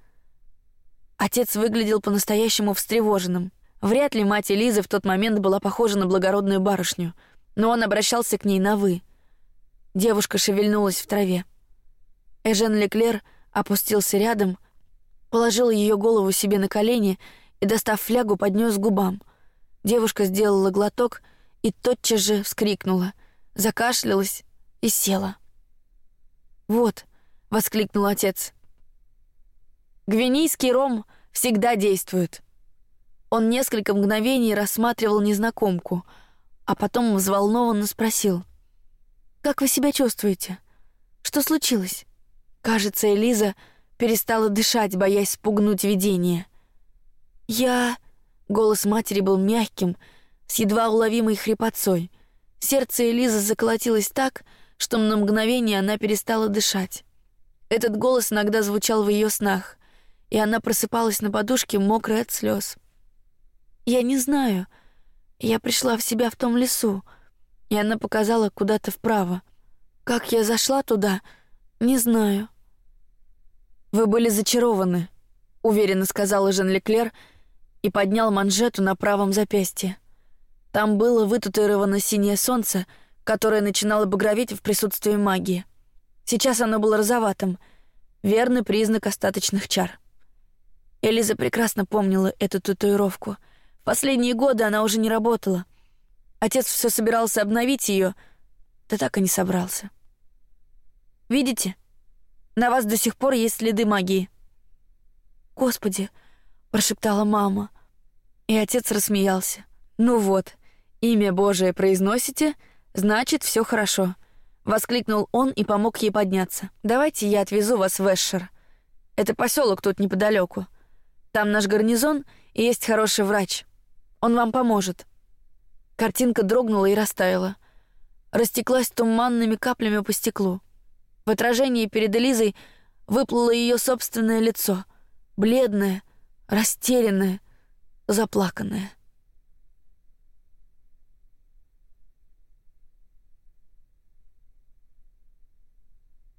Отец выглядел по-настоящему встревоженным. Вряд ли мать Элизы в тот момент была похожа на благородную барышню, но он обращался к ней на вы. Девушка шевельнулась в траве. Эжен Леклер опустился рядом, положил ее голову себе на колени и, достав флягу, поднес к губам. Девушка сделала глоток и тотчас же вскрикнула, закашлялась и села. Вот, воскликнул отец. Гвинейский ром всегда действует. Он несколько мгновений рассматривал незнакомку, а потом взволнованно спросил: "Как вы себя чувствуете? Что случилось?" Кажется, Элиза перестала дышать, боясь спугнуть видение. Я голос матери был мягким, с едва уловимой хрипотцой. Сердце Элизы заколотилось так, что на мгновение она перестала дышать. Этот голос иногда звучал в ее снах и она просыпалась на подушке, мокрая от слез. Я не знаю. Я пришла в себя в том лесу, и она показала куда-то вправо. Как я зашла туда, не знаю. Вы были зачарованы, уверенно сказала Жан Леклер и поднял манжету на правом запястье. Там было вытатуировано синее солнце, которое начинало багроветь в присутствии магии. Сейчас оно было розоватым, верный признак остаточных чар. Элиза прекрасно помнила эту татуировку. Последние годы она уже не работала. Отец все собирался обновить ее, да так и не собрался. Видите, на вас до сих пор есть следы магии. Господи, прошептала мама, и отец рассмеялся. Ну вот, имя Божие произносите, значит все хорошо. Воскликнул он и помог ей подняться. Давайте я отвезу вас в Эшер. Это поселок тут неподалеку. Там наш гарнизон и есть хороший врач. Он вам поможет. Картинка дрогнула и растаяла, растеклась туманными каплями по стеклу. В отражении перед Элизой выплыло ее собственное лицо, бледное, растерянное, заплаканное.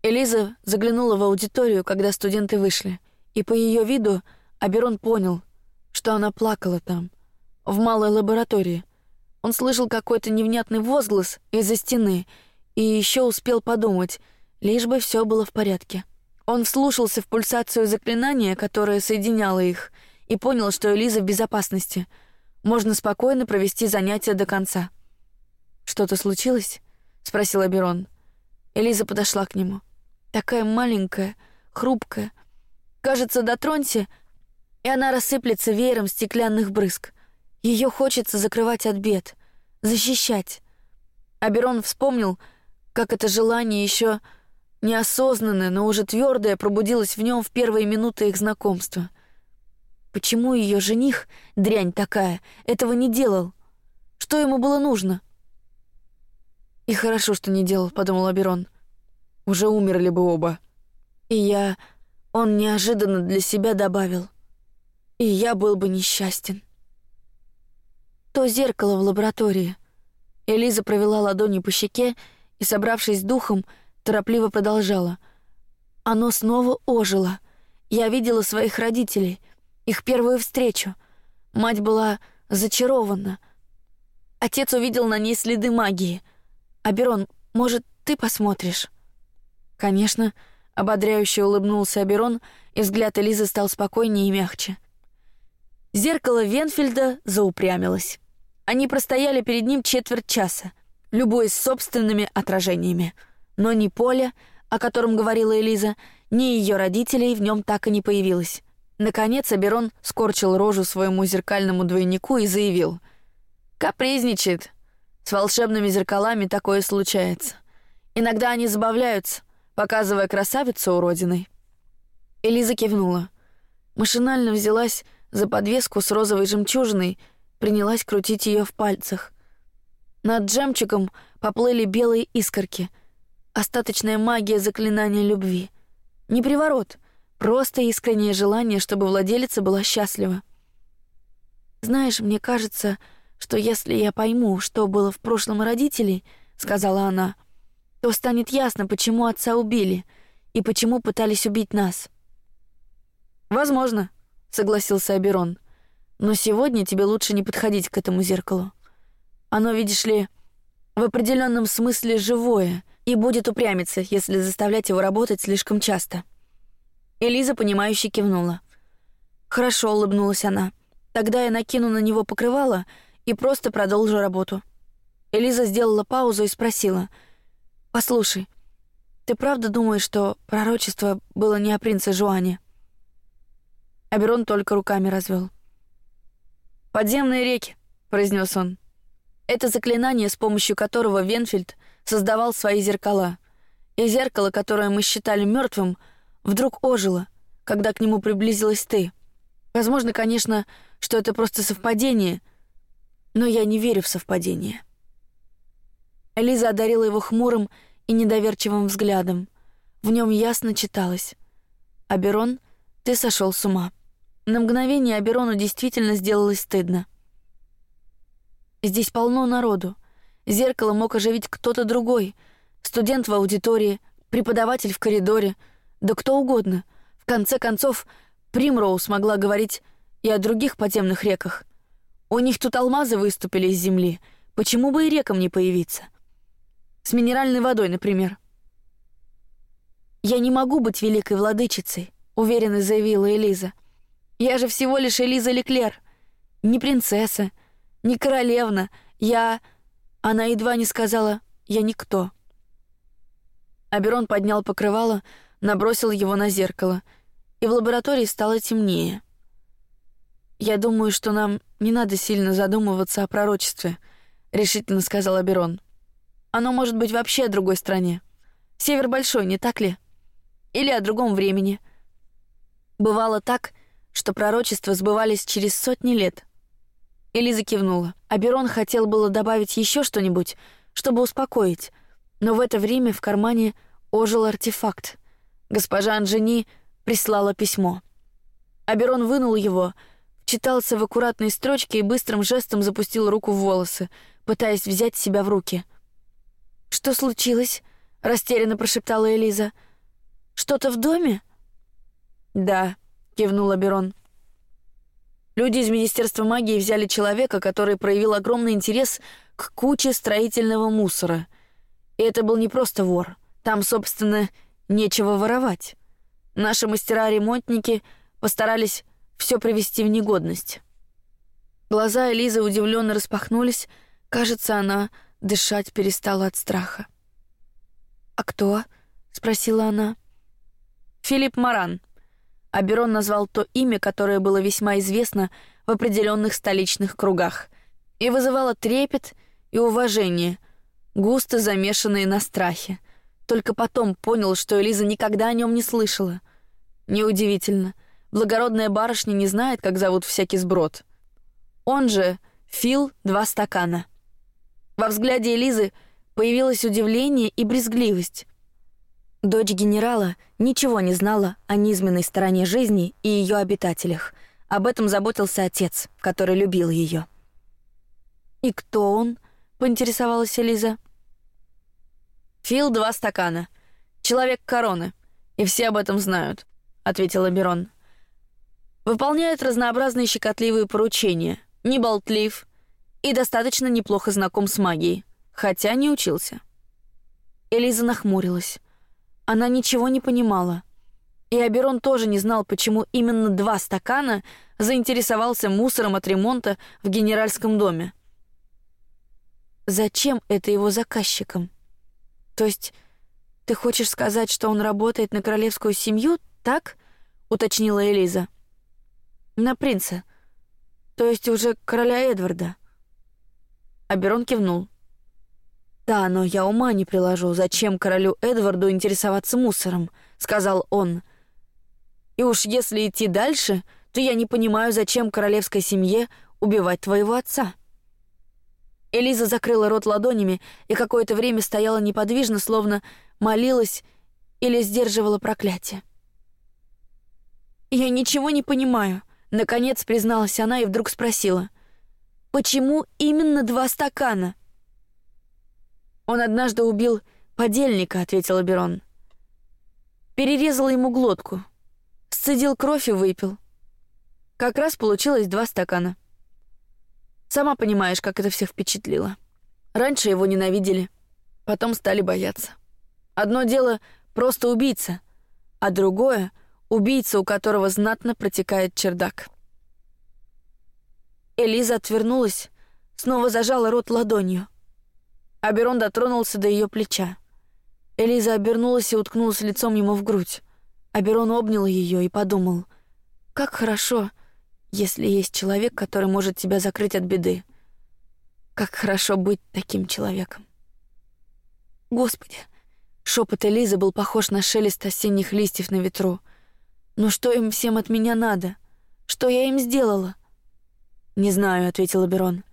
Элиза заглянула в аудиторию, когда студенты вышли, и по ее виду Аберон понял, что она плакала там, в малой лаборатории. Он слышал какой-то невнятный возглас из-за стены и еще успел подумать, лишь бы все было в порядке. Он вслушался в пульсацию заклинания, которое соединяло их, и понял, что Элиза в безопасности. Можно спокойно провести занятия до конца. Что-то случилось? спросил Аберон. Элиза подошла к нему. Такая маленькая, хрупкая. Кажется, дотронься, и она рассыплется веером стеклянных брызг. Ее хочется закрывать от бед, защищать. Аберон вспомнил, как это желание еще неосознанное, но уже твердое пробудилось в нем в первые минуты их знакомства. Почему ее жених, дрянь такая, этого не делал? Что ему было нужно? И хорошо, что не делал, подумал Аберон. Уже умерли бы оба. И я, он неожиданно для себя добавил, и я был бы несчастен. То зеркало в лаборатории. Элиза провела ладонью по щеке и, собравшись духом, торопливо продолжала. Оно снова ожило. Я видела своих родителей, их первую встречу. Мать была зачарована. Отец увидел на ней следы магии. Аберон, может, ты посмотришь? Конечно, ободряюще улыбнулся Аберон, и взгляд Элизы стал спокойнее и мягче. Зеркало Венфельда заупрямилось. Они простояли перед ним четверть часа, любуясь собственными отражениями но ни Поля, о котором говорила Элиза, ни ее родителей в нем так и не появилось. Наконец Аберон скорчил рожу своему зеркальному двойнику и заявил: "Капризничает. С волшебными зеркалами такое случается. Иногда они забавляются, показывая красавицу уродиной". Элиза кивнула, машинально взялась за подвеску с розовой жемчужиной, принялась крутить ее в пальцах. Над жемчугом поплыли белые искорки — Остаточная магия заклинания любви. Не приворот, просто искреннее желание, чтобы владелица была счастлива. Знаешь, мне кажется, что если я пойму, что было в прошлом родителей, сказала она, то станет ясно, почему отца убили и почему пытались убить нас. Возможно, согласился Аберон. Но сегодня тебе лучше не подходить к этому зеркалу. Оно, видишь ли, в определенном смысле живое и будет упрямиться, если заставлять его работать слишком часто. Элиза понимающе кивнула. Хорошо, улыбнулась она. Тогда я накину на него покрывало и просто продолжу работу. Элиза сделала паузу и спросила: "Послушай, ты правда думаешь, что пророчество было не о принце Жуане?" Аберон только руками развел. Подземные реки, произнес он. Это заклинание, с помощью которого Венфельд создавал свои зеркала. И зеркало, которое мы считали мертвым, вдруг ожило, когда к нему приблизилась ты. Возможно, конечно, что это просто совпадение, но я не верю в совпадение. Элиза одарила его хмурым и недоверчивым взглядом. В нем ясно читалось: "Аберон, ты сошел с ума". На мгновение Аберону действительно сделалось стыдно. Здесь полно народу. Зеркало мог оживить кто-то другой. Студент в аудитории, преподаватель в коридоре, да кто угодно. В конце концов, Примроуз могла говорить и о других подземных реках. У них тут алмазы выступили из земли. Почему бы и рекам не появиться? С минеральной водой, например. Я не могу быть великой владычицей, уверенно заявила Элиза. Я же всего лишь Элиза Леклер, не принцесса, не королевна. Я она едва не сказала «я никто». Аберон поднял покрывало, набросил его на зеркало, и в лаборатории стало темнее. «Я думаю, что нам не надо сильно задумываться о пророчестве», — решительно сказал Аберон. «Оно может быть вообще о другой стране. Север большой, не так ли? Или о другом времени. Бывало так, что пророчества сбывались через сотни лет, Элиза кивнула. Аберон хотел было добавить еще что-нибудь, чтобы успокоить, но в это время в кармане ожил артефакт. Госпожа Анжени прислала письмо. Аберон вынул его, читался в аккуратной строчке и быстрым жестом запустил руку в волосы, пытаясь взять себя в руки. Что случилось? растерянно прошептала Элиза. Что-то в доме? Да, кивнул Аберон. Люди из Министерства магии взяли человека, который проявил огромный интерес к куче строительного мусора. И это был не просто вор. Там, собственно, нечего воровать. Наши мастера-ремонтники постарались все привести в негодность. Глаза Элизы удивленно распахнулись. Кажется, она дышать перестала от страха. «А кто?» — спросила она. «Филипп Маран». Аберон назвал то имя, которое было весьма известно в определенных столичных кругах и вызывало трепет и уважение, густо замешанные на страхе. Только потом понял, что Элиза никогда о нем не слышала. Неудивительно. Благородная барышня не знает, как зовут всякий сброд. Он же Фил два стакана. Во взгляде Элизы появилось удивление и брезгливость. Дочь генерала ничего не знала о низменной стороне жизни и ее обитателях. Об этом заботился отец, который любил ее. «И кто он?» — поинтересовалась Элиза. «Фил два стакана. Человек короны. И все об этом знают», — ответила Берон. «Выполняет разнообразные щекотливые поручения. Не болтлив и достаточно неплохо знаком с магией, хотя не учился». Элиза нахмурилась. Она ничего не понимала. И Аберон тоже не знал, почему именно два стакана заинтересовался мусором от ремонта в генеральском доме. Зачем это его заказчикам? То есть ты хочешь сказать, что он работает на королевскую семью, так? уточнила Элиза. На принца. То есть уже короля Эдварда. Аберон кивнул. «Да, но я ума не приложу, зачем королю Эдварду интересоваться мусором», — сказал он. «И уж если идти дальше, то я не понимаю, зачем королевской семье убивать твоего отца». Элиза закрыла рот ладонями и какое-то время стояла неподвижно, словно молилась или сдерживала проклятие. «Я ничего не понимаю», — наконец призналась она и вдруг спросила. «Почему именно два стакана?» Он однажды убил подельника, ответил Берон. Перерезал ему глотку, сцедил кровь и выпил. Как раз получилось два стакана. Сама понимаешь, как это всех впечатлило. Раньше его ненавидели, потом стали бояться. Одно дело просто убийца, а другое убийца, у которого знатно протекает чердак. Элиза отвернулась, снова зажала рот ладонью. Аберон дотронулся до ее плеча. Элиза обернулась и уткнулась лицом ему в грудь. Аберон обнял ее и подумал, как хорошо, если есть человек, который может тебя закрыть от беды. Как хорошо быть таким человеком. Господи, шепот Элизы был похож на шелест осенних листьев на ветру. Но что им всем от меня надо? Что я им сделала? Не знаю, ответил Аберон.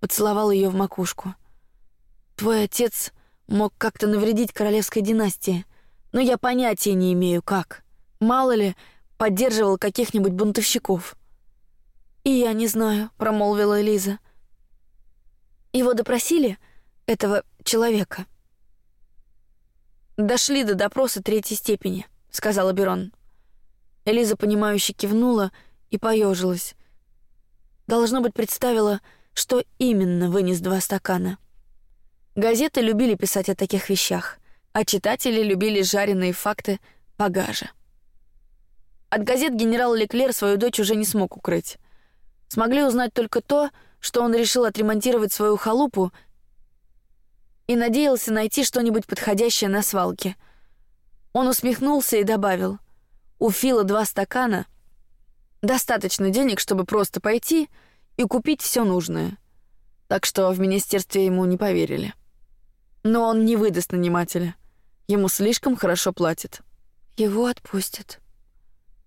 Поцеловал ее в макушку. Твой отец мог как-то навредить королевской династии, но я понятия не имею, как. Мало ли, поддерживал каких-нибудь бунтовщиков. И я не знаю, промолвила Элиза. Его допросили, этого человека. Дошли до допроса третьей степени, сказала Берон. Элиза понимающе кивнула и поежилась. Должно быть представила, что именно вынес два стакана. Газеты любили писать о таких вещах, а читатели любили жареные факты погаже. От газет генерал Леклер свою дочь уже не смог укрыть. Смогли узнать только то, что он решил отремонтировать свою халупу и надеялся найти что-нибудь подходящее на свалке. Он усмехнулся и добавил: "У Фила два стакана, достаточно денег, чтобы просто пойти и купить все нужное". Так что в министерстве ему не поверили. Но он не выдаст нанимателя. Ему слишком хорошо платят. Его отпустят.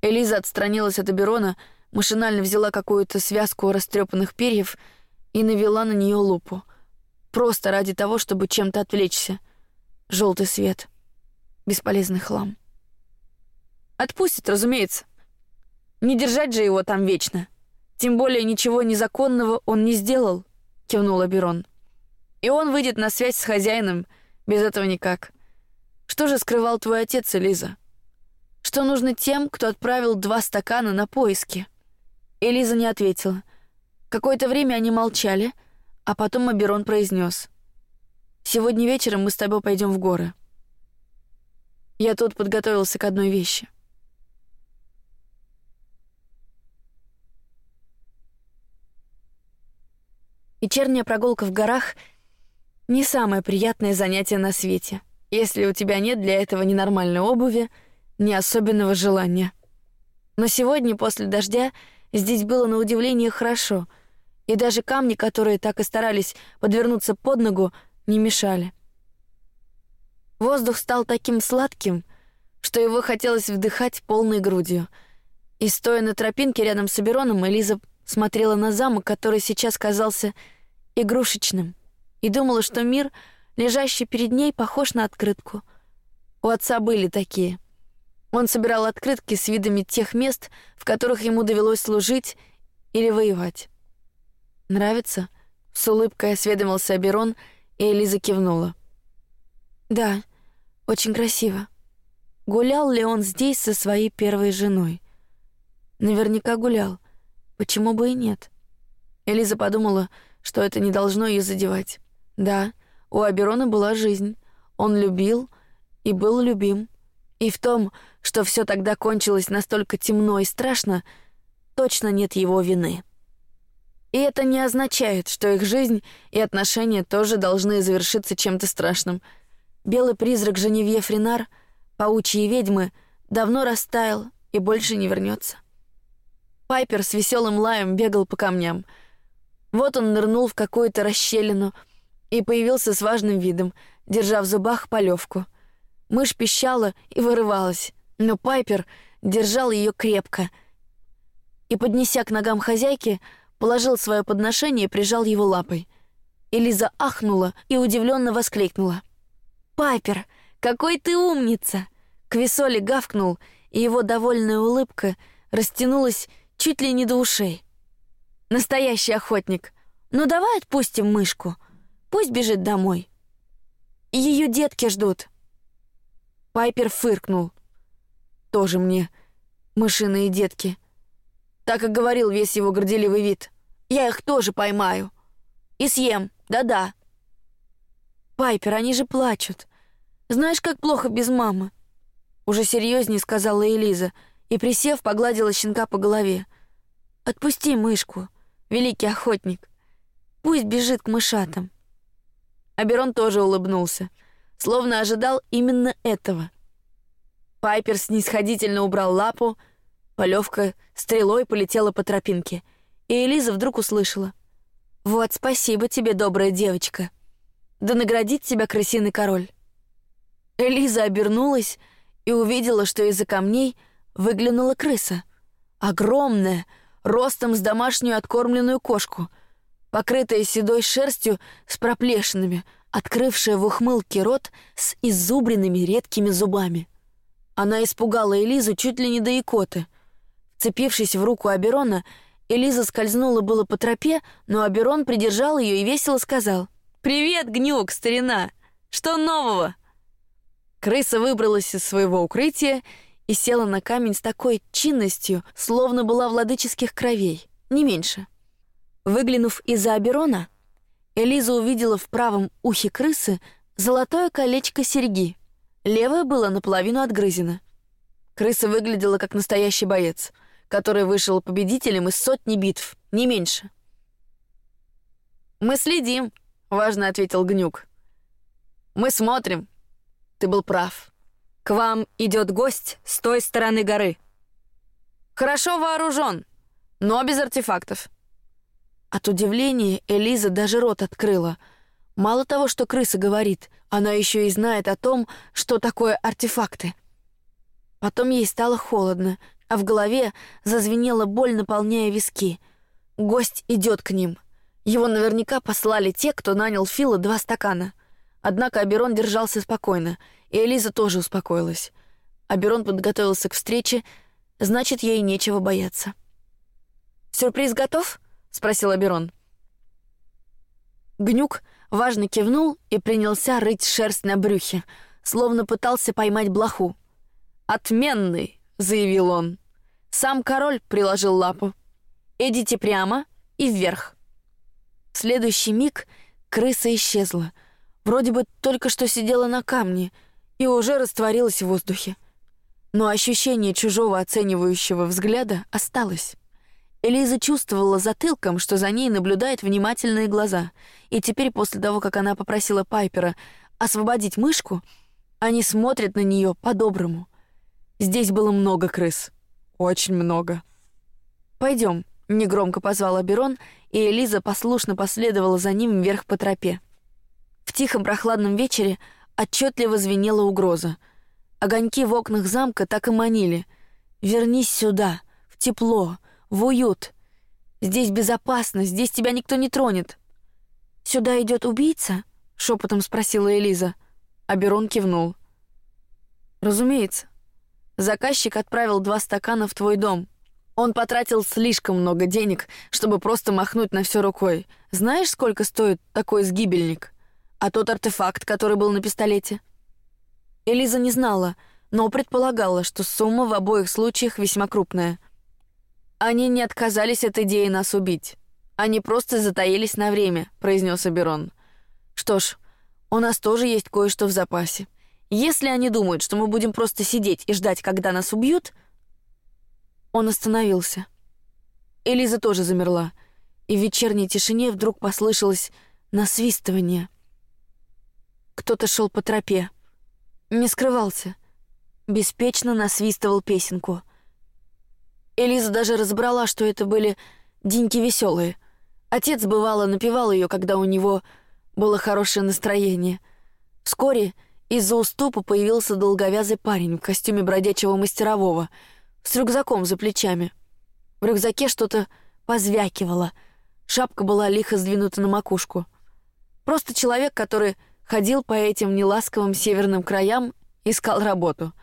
Элиза отстранилась от Аберона, машинально взяла какую-то связку растрепанных перьев и навела на нее лупу. Просто ради того, чтобы чем-то отвлечься. Желтый свет. Бесполезный хлам. Отпустит, разумеется. Не держать же его там вечно. Тем более ничего незаконного он не сделал, кивнул Аберон. И он выйдет на связь с хозяином. Без этого никак. Что же скрывал твой отец, Элиза? Что нужно тем, кто отправил два стакана на поиски? Элиза не ответила. Какое-то время они молчали, а потом Аберон произнес: Сегодня вечером мы с тобой пойдем в горы. Я тут подготовился к одной вещи. Вечерняя прогулка в горах — не самое приятное занятие на свете, если у тебя нет для этого ни нормальной обуви, ни особенного желания. Но сегодня, после дождя, здесь было на удивление хорошо, и даже камни, которые так и старались подвернуться под ногу, не мешали. Воздух стал таким сладким, что его хотелось вдыхать полной грудью. И стоя на тропинке рядом с Абероном, Элиза смотрела на замок, который сейчас казался игрушечным, и думала, что мир, лежащий перед ней, похож на открытку. У отца были такие. Он собирал открытки с видами тех мест, в которых ему довелось служить или воевать. Нравится? С улыбкой осведомился Аберон, и Элиза кивнула. Да, очень красиво. Гулял ли он здесь со своей первой женой? Наверняка гулял. Почему бы и нет? Элиза подумала, что это не должно ее задевать. Да, у Аберона была жизнь. Он любил и был любим. И в том, что все тогда кончилось настолько темно и страшно, точно нет его вины. И это не означает, что их жизнь и отношения тоже должны завершиться чем-то страшным. Белый призрак Женевье Фринар, паучьи ведьмы, давно растаял и больше не вернется. Пайпер с веселым лаем бегал по камням. Вот он нырнул в какую-то расщелину и появился с важным видом, держа в зубах полевку. Мышь пищала и вырывалась, но Пайпер держал ее крепко и, поднеся к ногам хозяйки, положил свое подношение и прижал его лапой. Элиза ахнула и удивленно воскликнула: "Пайпер, какой ты умница!" Квисоли гавкнул, и его довольная улыбка растянулась чуть ли не до ушей. Настоящий охотник. Ну давай отпустим мышку. Пусть бежит домой. Ее детки ждут. Пайпер фыркнул. Тоже мне мышиные детки. Так и говорил весь его горделивый вид. Я их тоже поймаю и съем. Да-да. Пайпер, они же плачут. Знаешь, как плохо без мамы. Уже серьезнее сказала Элиза и присев погладила щенка по голове. Отпусти мышку, великий охотник. Пусть бежит к мышатам. Аберон тоже улыбнулся, словно ожидал именно этого. Пайпер снисходительно убрал лапу, полевка стрелой полетела по тропинке, и Элиза вдруг услышала: "Вот спасибо тебе, добрая девочка. Да наградит тебя крысиный король". Элиза обернулась и увидела, что из-за камней выглянула крыса, огромная, ростом с домашнюю откормленную кошку, покрытая седой шерстью с проплешинами, открывшая в ухмылке рот с изубренными редкими зубами. Она испугала Элизу чуть ли не до икоты. Вцепившись в руку Аберона, Элиза скользнула было по тропе, но Аберон придержал ее и весело сказал: "Привет, гнюк, старина. Что нового?" Крыса выбралась из своего укрытия и села на камень с такой чинностью, словно была владыческих кровей, не меньше. Выглянув из-за Аберона, Элиза увидела в правом ухе крысы золотое колечко серьги. Левое было наполовину отгрызено. Крыса выглядела как настоящий боец, который вышел победителем из сотни битв, не меньше. Мы следим, важно ответил Гнюк. Мы смотрим. Ты был прав. К вам идет гость с той стороны горы. Хорошо вооружен, но без артефактов. От удивления Элиза даже рот открыла. Мало того, что крыса говорит, она еще и знает о том, что такое артефакты. Потом ей стало холодно, а в голове зазвенела боль, наполняя виски. Гость идет к ним. Его наверняка послали те, кто нанял Фила два стакана. Однако Аберон держался спокойно и Элиза тоже успокоилась. Аберон подготовился к встрече, значит, ей нечего бояться. Сюрприз готов? Спросил Аберон. Гнюк важно кивнул и принялся рыть шерсть на брюхе, словно пытался поймать блоху. Отменный, заявил он. Сам король приложил лапу. Идите прямо и вверх. В следующий миг крыса исчезла. Вроде бы только что сидела на камне и уже растворилась в воздухе. Но ощущение чужого оценивающего взгляда осталось. Элиза чувствовала затылком, что за ней наблюдают внимательные глаза, и теперь после того, как она попросила Пайпера освободить мышку, они смотрят на нее по-доброму. Здесь было много крыс, очень много. Пойдем, негромко позвал Аберон, и Элиза послушно последовала за ним вверх по тропе. В тихом прохладном вечере отчетливо звенела угроза. Огоньки в окнах замка так и манили: "Вернись сюда, в тепло, в уют. Здесь безопасно, здесь тебя никто не тронет". Сюда идет убийца? шепотом спросила Элиза. Аберон кивнул. Разумеется. Заказчик отправил два стакана в твой дом. Он потратил слишком много денег, чтобы просто махнуть на все рукой. Знаешь, сколько стоит такой сгибельник? А тот артефакт, который был на пистолете? Элиза не знала, но предполагала, что сумма в обоих случаях весьма крупная. Они не отказались от идеи нас убить. Они просто затаились на время, произнес Аберон. Что ж, у нас тоже есть кое-что в запасе. Если они думают, что мы будем просто сидеть и ждать, когда нас убьют, он остановился. Элиза тоже замерла, и в вечерней тишине вдруг послышалось насвистывание. Кто-то шел по тропе, не скрывался, беспечно насвистывал песенку. Элиза даже разобрала, что это были деньки веселые. Отец бывало напевал ее, когда у него было хорошее настроение. Вскоре из-за уступа появился долговязый парень в костюме бродячего мастерового, с рюкзаком за плечами. В рюкзаке что-то позвякивало. Шапка была лихо сдвинута на макушку. Просто человек, который ходил по этим неласковым северным краям, искал работу.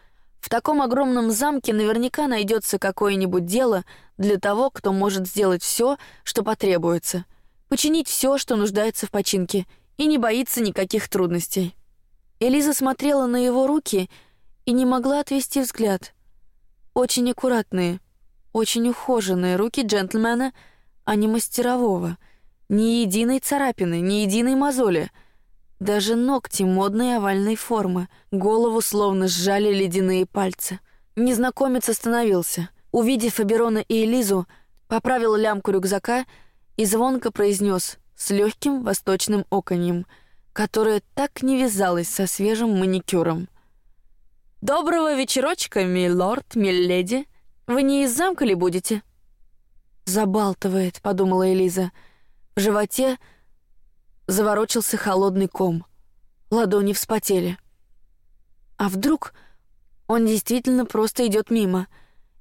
В таком огромном замке наверняка найдется какое-нибудь дело для того, кто может сделать все, что потребуется, починить все, что нуждается в починке, и не боится никаких трудностей. Элиза смотрела на его руки и не могла отвести взгляд. Очень аккуратные, очень ухоженные руки джентльмена, а не мастерового. Ни единой царапины, ни единой мозоли — даже ногти модной овальной формы, голову словно сжали ледяные пальцы. Незнакомец остановился, увидев Аберона и Элизу, поправил лямку рюкзака и звонко произнес с легким восточным оконьем, которое так не вязалось со свежим маникюром. Доброго вечерочка, милорд, миледи. Вы не из замка ли будете? Забалтывает, подумала Элиза. В животе заворочился холодный ком. Ладони вспотели. А вдруг он действительно просто идет мимо,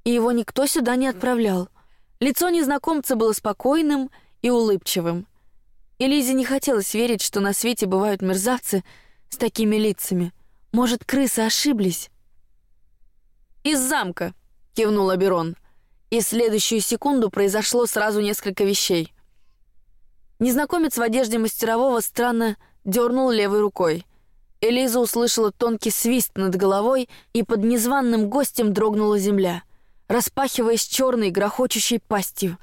и его никто сюда не отправлял? Лицо незнакомца было спокойным и улыбчивым. И Лизе не хотелось верить, что на свете бывают мерзавцы с такими лицами. Может, крысы ошиблись? Из замка, кивнул Аберон. И следующую секунду произошло сразу несколько вещей. Незнакомец в одежде мастерового странно дернул левой рукой. Элиза услышала тонкий свист над головой, и под незваным гостем дрогнула земля, распахиваясь черной грохочущей пастью.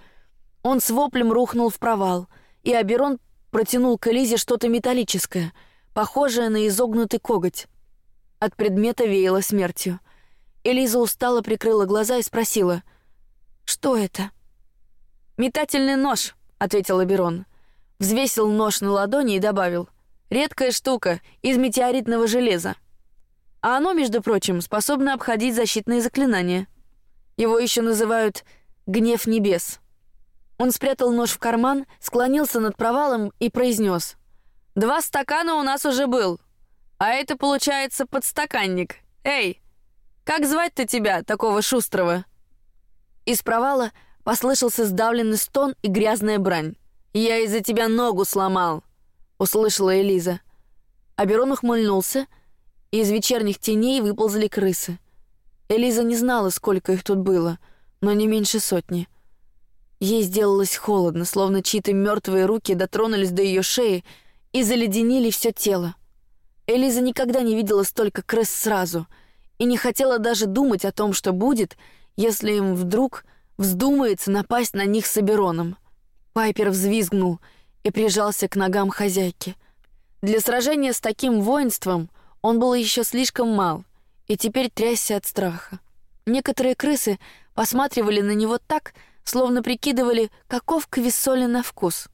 Он с воплем рухнул в провал, и Аберон протянул к Элизе что-то металлическое, похожее на изогнутый коготь. От предмета веяло смертью. Элиза устало прикрыла глаза и спросила: "Что это?" "Метательный нож", ответил Аберон взвесил нож на ладони и добавил: "Редкая штука из метеоритного железа. А оно, между прочим, способно обходить защитные заклинания. Его еще называют гнев небес". Он спрятал нож в карман, склонился над провалом и произнес: "Два стакана у нас уже был, а это получается подстаканник. Эй, как звать-то тебя, такого шустрого?" Из провала послышался сдавленный стон и грязная брань. «Я из-за тебя ногу сломал», — услышала Элиза. Аберон ухмыльнулся, и из вечерних теней выползли крысы. Элиза не знала, сколько их тут было, но не меньше сотни. Ей сделалось холодно, словно чьи-то мертвые руки дотронулись до ее шеи и заледенили все тело. Элиза никогда не видела столько крыс сразу и не хотела даже думать о том, что будет, если им вдруг вздумается напасть на них с Абероном. Пайпер взвизгнул и прижался к ногам хозяйки. Для сражения с таким воинством он был еще слишком мал и теперь трясся от страха. Некоторые крысы посматривали на него так, словно прикидывали, каков квиссоли на вкус.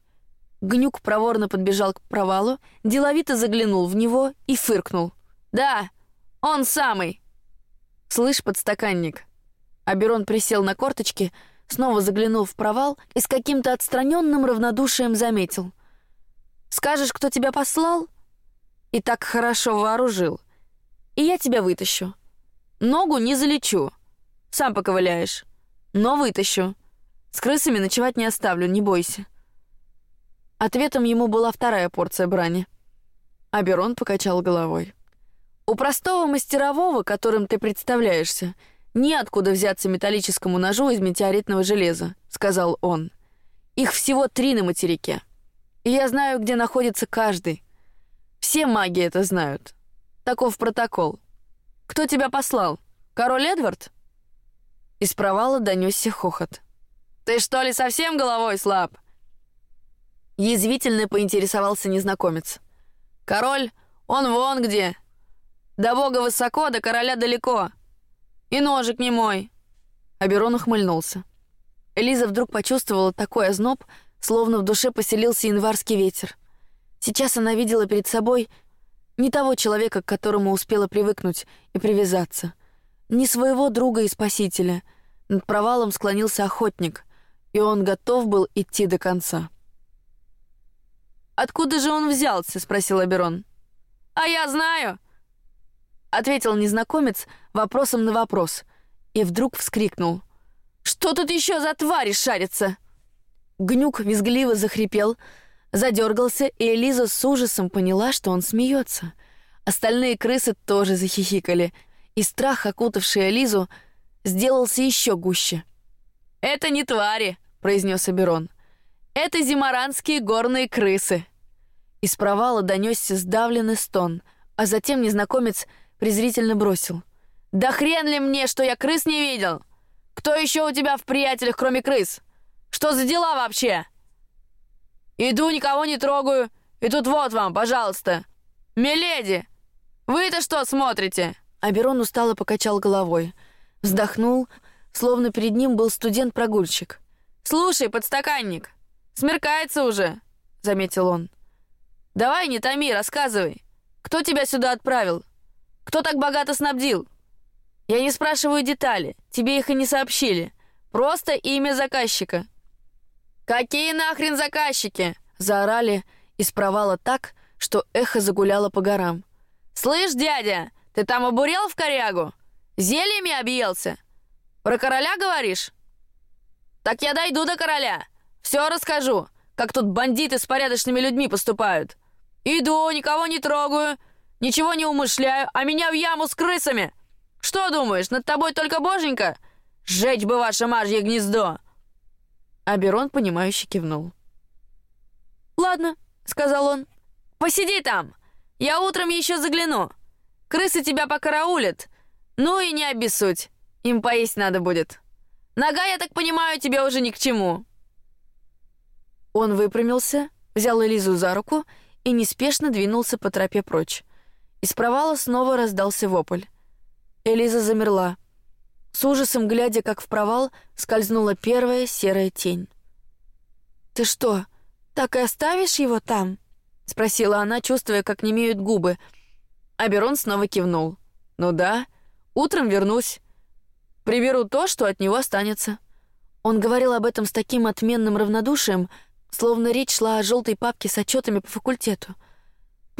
Гнюк проворно подбежал к провалу, деловито заглянул в него и фыркнул. «Да, он самый!» «Слышь, подстаканник!» Аберон присел на корточки, снова заглянул в провал и с каким-то отстраненным равнодушием заметил. «Скажешь, кто тебя послал?» «И так хорошо вооружил. И я тебя вытащу. Ногу не залечу. Сам поковыляешь. Но вытащу. С крысами ночевать не оставлю, не бойся». Ответом ему была вторая порция брани. Аберон покачал головой. «У простого мастерового, которым ты представляешься, — «Неоткуда взяться металлическому ножу из метеоритного железа», — сказал он. «Их всего три на материке. И я знаю, где находится каждый. Все маги это знают. Таков протокол. Кто тебя послал? Король Эдвард?» Из провала донесся хохот. «Ты что ли совсем головой слаб?» Язвительно поинтересовался незнакомец. «Король, он вон где. До бога высоко, до короля далеко. И ножик не мой!» Аберон ухмыльнулся. Элиза вдруг почувствовала такой озноб, словно в душе поселился январский ветер. Сейчас она видела перед собой не того человека, к которому успела привыкнуть и привязаться, не своего друга и спасителя. Над провалом склонился охотник, и он готов был идти до конца. «Откуда же он взялся?» — спросил Аберон. «А я знаю!» Ответил незнакомец вопросом на вопрос и вдруг вскрикнул. «Что тут еще за твари шарится?» Гнюк визгливо захрипел, задергался, и Элиза с ужасом поняла, что он смеется. Остальные крысы тоже захихикали, и страх, окутавший Элизу, сделался еще гуще. «Это не твари», — произнес Аберон. «Это зимаранские горные крысы». Из провала донесся сдавленный стон, а затем незнакомец презрительно бросил. «Да хрен ли мне, что я крыс не видел? Кто еще у тебя в приятелях, кроме крыс? Что за дела вообще?» «Иду, никого не трогаю, и тут вот вам, пожалуйста. Миледи, вы-то что смотрите?» Аберон устало покачал головой. Вздохнул, словно перед ним был студент-прогульщик. «Слушай, подстаканник, смеркается уже», — заметил он. «Давай, не томи, рассказывай. Кто тебя сюда отправил? Кто так богато снабдил? Я не спрашиваю детали, тебе их и не сообщили. Просто имя заказчика. Какие нахрен заказчики? Заорали из провала так, что эхо загуляло по горам. Слышь, дядя, ты там обурел в корягу? Зельями объелся? Про короля говоришь? Так я дойду до короля. Все расскажу, как тут бандиты с порядочными людьми поступают. Иду, никого не трогаю, Ничего не умышляю, а меня в яму с крысами. Что думаешь, над тобой только боженька? Сжечь бы ваше мажье гнездо!» Аберон, понимающе кивнул. «Ладно», — сказал он. «Посиди там. Я утром еще загляну. Крысы тебя покараулят. Ну и не обессудь. Им поесть надо будет. Нога, я так понимаю, тебе уже ни к чему». Он выпрямился, взял Элизу за руку и неспешно двинулся по тропе прочь. Из провала снова раздался вопль. Элиза замерла, с ужасом глядя, как в провал скользнула первая серая тень. «Ты что, так и оставишь его там?» — спросила она, чувствуя, как немеют губы. Аберон снова кивнул. «Ну да, утром вернусь. Приберу то, что от него останется». Он говорил об этом с таким отменным равнодушием, словно речь шла о желтой папке с отчетами по факультету —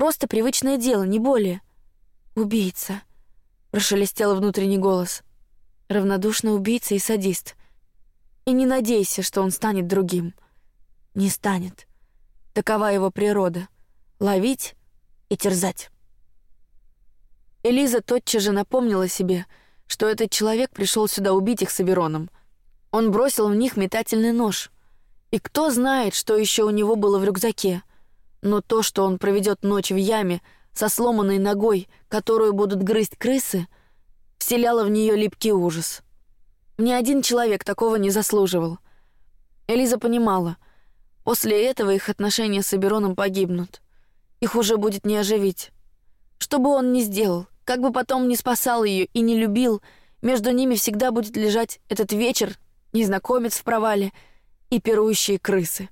Просто привычное дело, не более. Убийца, прошелестел внутренний голос. Равнодушный убийца и садист. И не надейся, что он станет другим. Не станет. Такова его природа ловить и терзать. Элиза тотчас же напомнила себе, что этот человек пришел сюда убить их с Абероном. Он бросил в них метательный нож. И кто знает, что еще у него было в рюкзаке? Но то, что он проведет ночь в яме со сломанной ногой, которую будут грызть крысы, вселяло в нее липкий ужас. Ни один человек такого не заслуживал. Элиза понимала, после этого их отношения с Абероном погибнут. их уже будет не оживить. Что бы он ни сделал, как бы потом не спасал ее и не любил, между ними всегда будет лежать этот вечер, незнакомец в провале и пирующие крысы.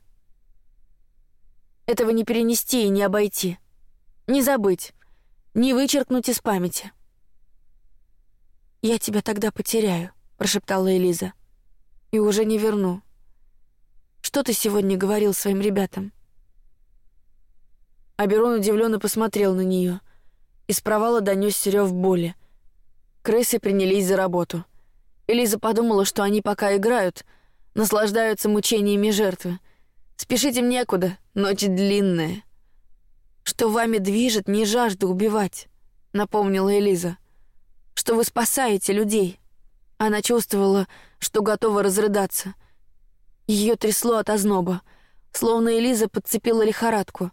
Этого не перенести и не обойти. Не забыть, не вычеркнуть из памяти. «Я тебя тогда потеряю», — прошептала Элиза. «И уже не верну. Что ты сегодня говорил своим ребятам?» Аберон удивленно посмотрел на нее. Из провала донесся рев боли. Крысы принялись за работу. Элиза подумала, что они пока играют, наслаждаются мучениями жертвы. Спешить им некуда, ночь длинная. Что вами движет не жажда убивать, напомнила Элиза. Что вы спасаете людей. Она чувствовала, что готова разрыдаться. Ее трясло от озноба, словно Элиза подцепила лихорадку.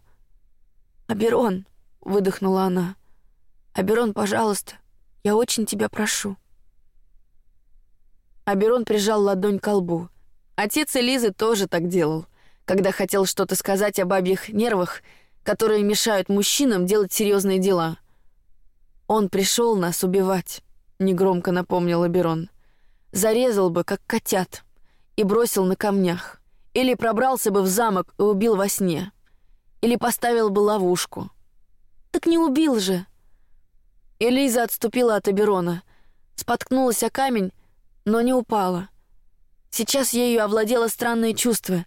«Аберон», — выдохнула она. «Аберон, пожалуйста, я очень тебя прошу». Аберон прижал ладонь к лбу. Отец Элизы тоже так делал, когда хотел что-то сказать о бабьих нервах, которые мешают мужчинам делать серьезные дела. «Он пришел нас убивать», — негромко напомнил Аберон. «Зарезал бы, как котят, и бросил на камнях. Или пробрался бы в замок и убил во сне. Или поставил бы ловушку. Так не убил же. Элиза отступила от Аберона, споткнулась о камень, но не упала. Сейчас ею овладело странное чувство,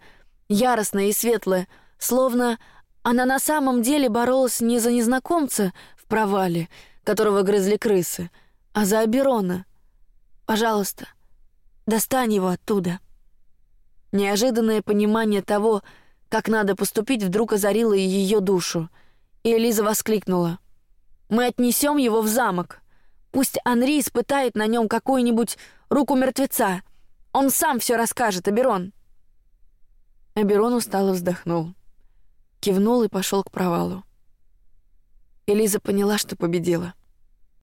яростное и светлое, словно она на самом деле боролась не за незнакомца в провале, которого грызли крысы, а за Аберона. Пожалуйста, достань его оттуда. Неожиданное понимание того, как надо поступить, вдруг озарило ее душу, и Элиза воскликнула: "Мы отнесем его в замок. Пусть Анри испытает на нем какую-нибудь руку мертвеца. Он сам все расскажет, Аберон". Аберон устало вздохнул, кивнул и пошел к провалу. Элиза поняла, что победила.